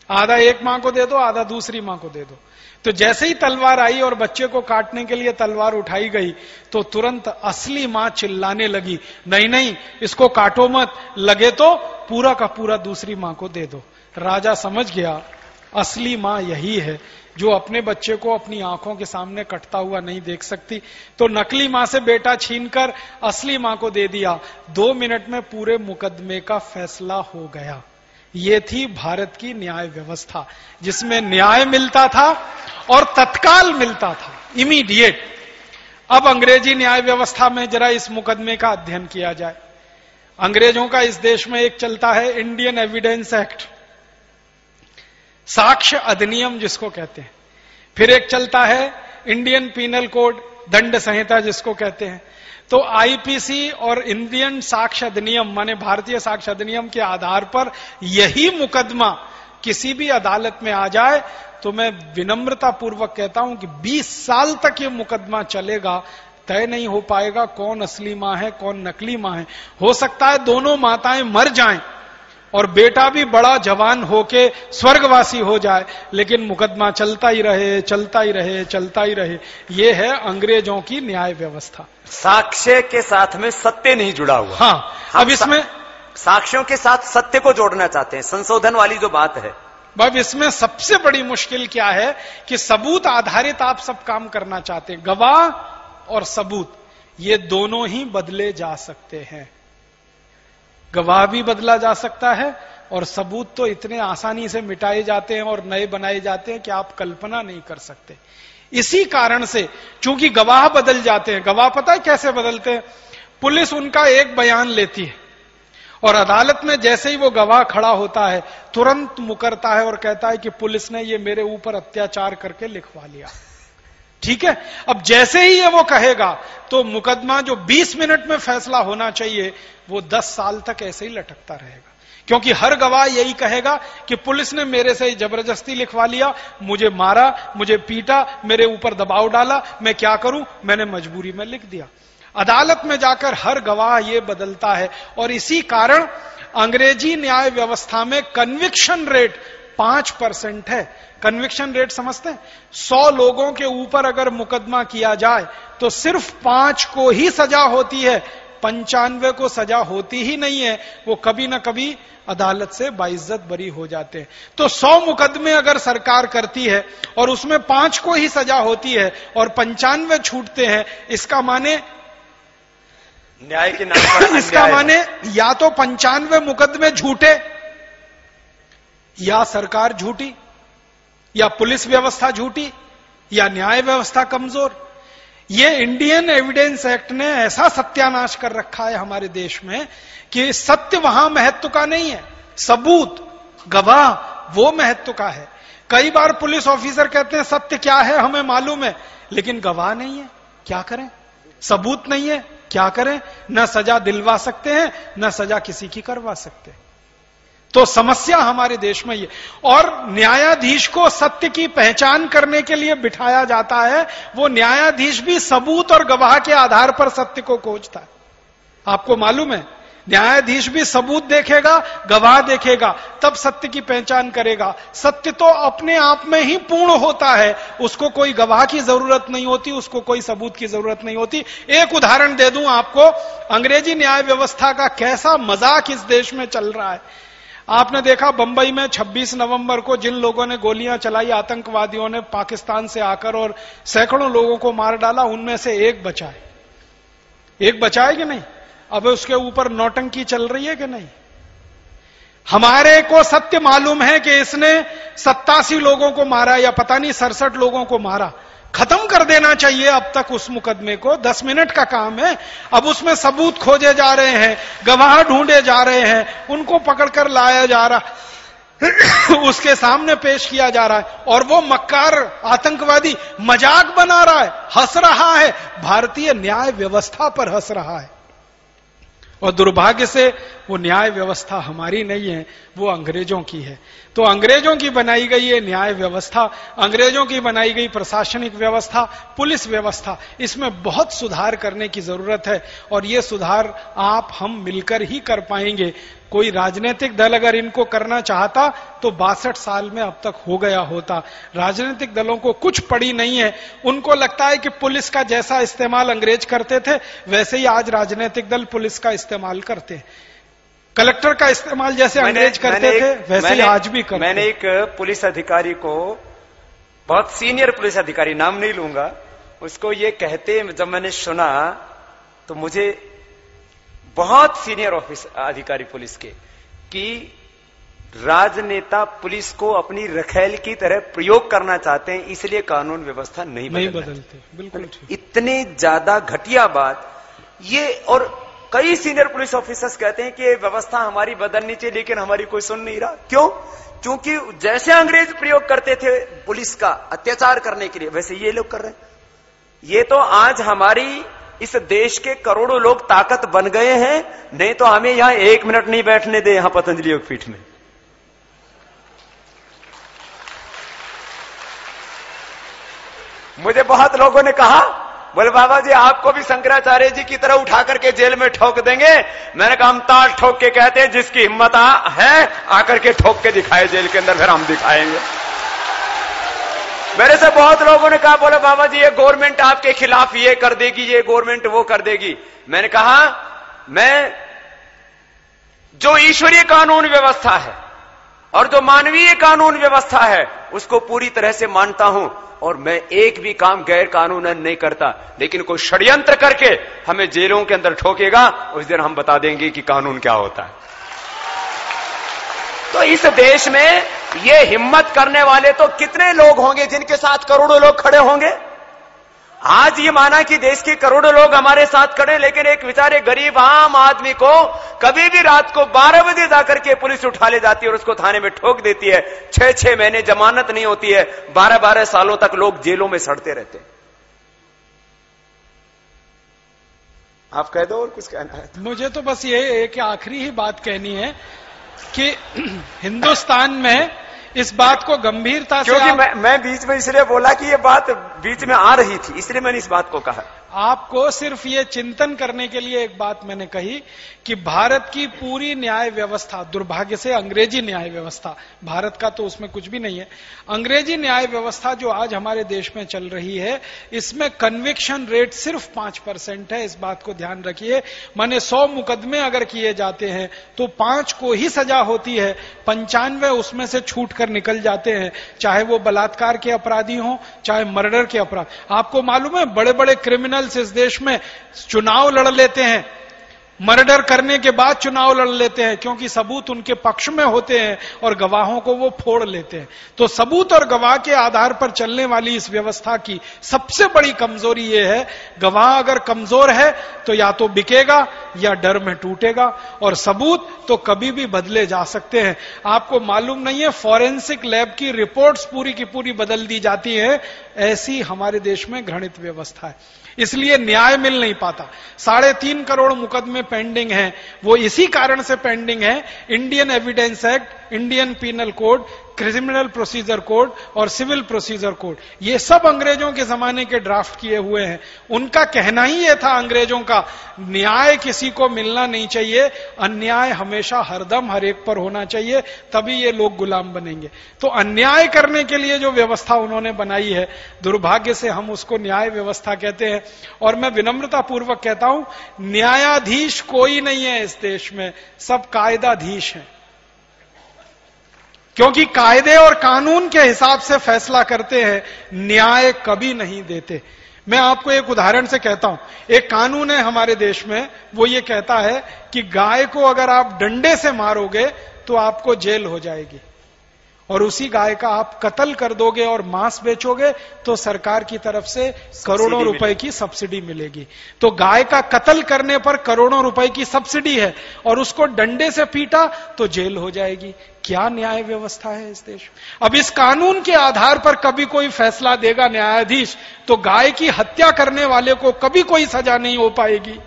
आधा एक माँ को दे दो, आधा दूसरी माँ को दे दो। तो जैसे ही तलवार आई और बच्चे को काटने के लिए तलवार उठाई गई तो तुरंत असली माँ चिल्लाने लगी, नहीं नहीं, इसको काटो मत, लगे तो पूरा का पूरा दूसरी माँ को दे दो। राजा समझ गया, असली माँ यही है जो अपने बच्चे को अपनी आँखों के सामने कटता हुआ नहीं देख सकती। तो नकली माँ से बेटा छीनकर असली माँ को दे दिया। दो मिनट में पूरे मुकदमे का फैसला हो गया। ये थी भारत की न्याय व्यवस्था, जिसमें न्याय मिलता था और तत्काल मिलता था इमीडिएट अब अंग्रेज़ी न्याय व्यवस्था में जरा इस मुकदमे का अध्ययन किया जाए। अंग्रेज़ों का इस देश में एक चलता है इंडियन एविडेंस एक्ट साक्ष्य अधिनियम जिसको कहते हैं। फिर एक चलता है इंडियन पीनल कोड दंड संहिता जिसको कहते हैं। तो आईपीसी और इंडियन साक्ष्य अधिनियम माने भारतीय साक्ष्य अधिनियम के आधार पर यही मुकदमा किसी भी अदालत में आ जाए तो मैं विनम्रता पूर्वक कहता हूँ कि 20 साल तक ये मुकदमा चलेगा, तय नहीं हो पाएगा कौन असली माँ है, कौन नकली माँ है। हो सकता है दोनों माताएँ मर जाएँ और बेटा भी बड़ा जवान होके स्वर्गवासी हो जाए लेकिन मुकदमा चलता ही रहे चलता ही रहे चलता ही रहे। ये है अंग्रेज़ों की न्याय व्यवस्था। साक्ष्य के साथ में सत्य नहीं जुड़ा हुआ। हाँ अब इसमें साक्ष्यों के साथ सत्य को जोड़ना चाहते हैं। संशोधन वाली जो बात है। अब इसमें सबसे बड़ी मुश्किल क्या है कि सबूत आधारित आप सब काम करना चाहते हैं। गवाह और सबूत ये दोनों ही बदले जा सकते हैं। गवाह भी बदला जा सकता है और सबूत तो इतने आसानी से मिटाए जाते हैं और नए बनाए जाते हैं कि आप कल्पना नहीं कर सकते। इसी कारण से चूँकि गवाह बदल जाते हैं, गवाह पता है कैसे बदलते हैं? पुलिस उनका एक बयान लेती है और अदालत में जैसे ही वो गवाह खड़ा होता है, तुरंत मुकरता है और कहता है कि पुलिस ने ये मेरे ऊपर अत्याचार करके लिखवा लिया। ठीक है? अब जैसे ही ये वो कहेगा तो मुकदमा जो 20 मिनट में फैसला होना चाहिए, वो 10 साल तक ऐसे ही लटकता रहेगा। क्योंकि हर गवाह यही कहेगा कि पुलिस ने मेरे से ज़बरदस्ती लिखवा लिया, मुझे मारा, मुझे पीटा, मेरे ऊपर दबाव डाला, मैं क्या करूँ? मैंने मजबूरी में लिख दिया। अदालत में जाकर हर गवाह ये बदलता है। और इसी कारण अंग्रेज़ी न्याय व्यवस्था में कन्विक्शन रेट पाँच परसेंट है। कन्विक्शन रेट समझते हैं? सौ लोगों के ऊपर अगर मुकदमा किया जाए तो सिर्फ़ पाँच को ही सजा होती है। पंचानवे को सजा होती ही नहीं है। वो कभी ना कभी अदालत से बाइज्जत बरी हो जाते हैं। तो सौ मुकदमे अगर सरकार करती है और उसमें पाँच को ही सजा होती है और पंचानवे छूटते हैं इसका माने न्याय के नाम पर इसका माने या तो पंचानवे मुकदमे झूठे या सरकार झूठी। या पुलिस व्यवस्था झूठी, या न्याय व्यवस्था कमज़ोर। ये इंडियन एविडेंस एक्ट ने ऐसा सत्यानाश कर रखा है हमारे देश में कि सत्य वहाँ महत्व का नहीं है। सबूत, गवाह, वो महत्व का है। कई बार पुलिस ऑफिसर कहते हैं, सत्य क्या है हमें मालूम है, लेकिन गवाह नहीं है। क्या करें? सबूत नहीं है, क्या करें? न सजा दिलवा सकते हैं, न सजा किसी की करवा सकते हैं। तो समस्या हमारे देश में ये। और न्यायाधीश को सत्य की पहचान करने के लिए बिठाया जाता है, वो न्यायाधीश भी सबूत और गवाह के आधार पर सत्य को खोजता है। आपको मालूम है, न्यायाधीश भी सबूत देखेगा, गवाह देखेगा, तब सत्य की पहचान करेगा। सत्य तो अपने आप में ही पूर्ण होता है, उसको कोई गवाह की ज़रूरत नहीं होती, उसको कोई सबूत की ज़रूरत नहीं होती। एक उदाहरण दे दूँ आपको, अंग्रेज़ी न्याय व्यवस्था का कैसा मज़ाक इस देश में चल रहा है। आपने देखा बंबई में 26 नवंबर को जिन लोगों ने गोलियाँ चलाई, आतंकवादियों ने पाकिस्तान से आकर और सैकड़ों लोगों को मार डाला, उनमें से एक बचा है। एक बचा है कि नहीं? अब उसके ऊपर नौटंकी चल रही है कि नहीं? हमारे को सत्य मालूम है कि इसने सत्तासी लोगों को मारा या पता नहीं, सड़सठ लोगों को मारा। खत्म कर देना चाहिए अब तक उस मुकदमे को। दस मिनट का काम है। अब उसमें सबूत खोजे जा रहे हैं, गवाह ढूंढे जा रहे हैं, उनको पकड़कर लाया जा रहा [COUGHS] उसके सामने पेश किया जा रहा है। और वो मक्कार, आतंकवादी, मज़ाक बना रहा है, हंस रहा है। भारतीय न्याय व्यवस्था पर हंस रहा है। और दुर्भाग्य से वो न्याय व्यवस्था हमारी नहीं है। वो अंग्रेज़ों की है। तो अंग्रेज़ों की बनाई गई ये न्याय व्यवस्था, अंग्रेज़ों की बनाई गई प्रशासनिक व्यवस्था, पुलिस व्यवस्था, इसमें बहुत सुधार करने की ज़रूरत है और ये सुधार आप, हम मिलकर ही कर पाएँगे। कोई राजनीतिक दल अगर इनको करना चाहता तो बासठ साल में अब तक हो गया होता। राजनीतिक दलों को कुछ पड़ी नहीं है। उनको लगता है कि पुलिस का जैसा इस्तेमाल अंग्रेज़ करते थे, वैसे ही आज राजनीतिक दल पुलिस का इस्तेमाल करते हैं। कलेक्टर का इस्तेमाल जैसे अंग्रेज़ करते थे वैसे ही आज भी करते मैंने एक पुलिस अधिकारी को बहुत सीनियर पुलिस अधिकारी नाम नहीं लूँगा उसको ये कहते जब मैंने सुना तो मुझे बहुत सीनियर ऑफ़िस अधिकारी पुलिस के कि राजनेता पुलिस को अपनी रखेल की तरह प्रयोग करना चाहते हैं इसलिए कानून व्यवस्था नहीं, नहीं बदलते बिल्कुल इतने ज़्यादा घटिया बात ये और कई सीनियर पुलिस ऑफिसर्स कहते हैं कि ये व्यवस्था हमारी बदलनी चाहिए, लेकिन हमारी कोई सुन नहीं रहा। क्यों? क्योंकि जैसे अंग्रेज़ प्रयोग करते थे पुलिस का अत्याचार करने के लिए, वैसे ये लोग कर रहे हैं। ये तो आज हमारी, इस देश के करोड़ों लोग ताकत बन गए हैं, नहीं तो हमें यहाँ एक मिनट नहीं बैठने दे यहाँ पतंजलि योग पीठ में। मुझे बहुत लोगों ने कहा बोले बाबा जी आपको भी शंकराचार्य जी की तरह उठा करके जेल में ठोक देंगे। मैंने कहा, हम ताल ठोक के कहते हैं, जिसकी हिम्मत है, आकर के ठोक के दिखाए, जेल के अंदर फिर हम दिखाएँगे। मेरे से बहुत लोगों ने कहा, बोले बाबा जी ये गवर्नमेंट आपके खिलाफ ये कर देगी, ये गवर्नमेंट वो कर देगी। मैंने कहा, मैं, जो ईश्वरीय कानून व्यवस्था है और जो मानवीय कानून व्यवस्था है, उसको पूरी तरह से मानता हूँ। और मैं एक भी काम गैर कानून नहीं करता। लेकिन कोई षड्यंत्र करके हमें जेलों के अंदर ठोकेगा, उस दिन हम बता देंगे कि कानून क्या होता है। तो इस देश में ये हिम्मत करने वाले तो कितने लोग होंगे जिनके साथ करोड़ों लोग खड़े होंगे? आज ये माना कि देश के करोड़ों लोग हमारे साथ खड़े लेकिन एक बेचारे गरीब, आम आदमी को कभी भी रात को बारह बजे जाकर के पुलिस उठा ले जाती है और उसको थाने में ठोक देती है। छह छह महीने जमानत नहीं होती है। बारह बारह सालों तक लोग जेलों में सड़ते रहते हैं। आप कह दो और कुछ कहना है मुझे तो बस ये एक आखिरी ही बात कहनी है कि [CLEARS THROAT] हिंदुस्तान में इस बात को गंभीरता से क्योंकि मैं, मैं बीच में इसलिए बोला कि ये बात बीच में आ रही थी इसलिए मैंने इस बात को कहा। आपको सिर्फ़ ये चिंतन करने के लिए एक बात मैंने कही कि भारत की पूरी न्याय व्यवस्था, दुर्भाग्य से अंग्रेज़ी न्याय व्यवस्था, भारत का तो उसमें कुछ भी नहीं है, अंग्रेज़ी न्याय व्यवस्था जो आज हमारे देश में चल रही है, इसमें कन्विक्शन रेट सिर्फ़ पाँच परसेंट है, इस बात को ध्यान रखिए। माने सौ मुकदमे अगर किए जाते हैं तो पाँच को ही सजा होती है, पंचानवे उसमें से छूट कर निकल जाते हैं, चाहे वो बलात्कार के अपराधी हो, चाहे मर्डर के अपराध। आपको मालूम है बड़े बड़े क्रिमिनल्स इस देश में चुनाव लड़ लेते हैं मर्डर करने के बाद चुनाव लड़ लेते हैं, क्योंकि सबूत उनके पक्ष में होते हैं और गवाहों को वो फोड़ लेते हैं। तो सबूत और गवाह के आधार पर चलने वाली इस व्यवस्था की सबसे बड़ी कमज़ोरी ये है, गवाह अगर कमज़ोर है तो या तो बिकेगा, या डर में टूटेगा, और सबूत तो कभी भी बदले जा सकते हैं। आपको मालूम नहीं है, फॉरेंसिक लैब की रिपोर्ट्स पूरी की पूरी बदल दी जाती है, ऐसी हमारे देश में घृणित व्यवस्था है। इसलिए न्याय मिल नहीं पाता। साढ़े तीन करोड़ मुकदमे पेंडिंग हैं। वो इसी कारण से पेंडिंग है। Indian evidence act Indian penal code criminal procedure code और सिविल प्रोसीजर कोड ये सब अंग्रेज़ों के जमाने के ड्राफ्ट किए हुए हैं। उनका कहना ही यह था अंग्रेज़ों का, न्याय किसी को मिलना नहीं चाहिए, अन्याय हमेशा हरदम हर एक पर होना चाहिए, तभी ये लोग गुलाम बनेंगे। तो अन्याय करने के लिए जो व्यवस्था उन्होंने बनाई है, दुर्भाग्य से हम उसको न्याय व्यवस्था कहते हैं। और मैं विनम्रता पूर्वक कहता हूँ, न्यायाधीश कोई नहीं है इस देश में, सब कायदाधीश हैं। क्योंकि कायदे और कानून के हिसाब से फैसला करते हैं, न्याय कभी नहीं देते। मैं आपको एक उदाहरण से कहता हूँ। एक कानून है हमारे देश में, वो ये कहता है कि गाय को अगर आप डंडे से मारोगे तो आपको जेल हो जाएगी। और उसी गाय का आप कत्ल कर दोगे और मांस बेचोगे तो सरकार की तरफ़ से करोड़ों रुपए की सब्सिडी मिलेगी। तो गाय का कत्ल करने पर करोड़ों रुपए की सब्सिडी है और उसको डंडे से पीटा तो जेल हो जाएगी। क्या न्याय व्यवस्था है इस देश अब इस कानून के आधार पर कभी कोई फैसला देगा न्यायाधीश तो गाय की हत्या करने वाले को कभी कोई सजा नहीं हो पाएगी।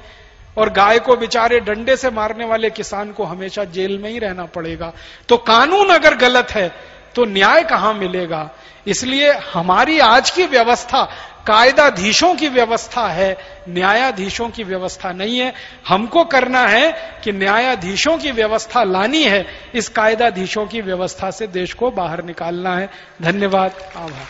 और गाय को बेचारे डंडे से मारने वाले किसान को हमेशा जेल में ही रहना पड़ेगा। तो कानून अगर गलत है तो न्याय कहाँ मिलेगा? इसलिए हमारी आज की व्यवस्था, कायदाधीशों की व्यवस्था है, न्यायाधीशों की व्यवस्था नहीं है। हमको करना है कि न्यायाधीशों की व्यवस्था लानी है, इस कायदाधीशों की व्यवस्था से देश को बाहर निकालना है। धन्यवाद, आभार।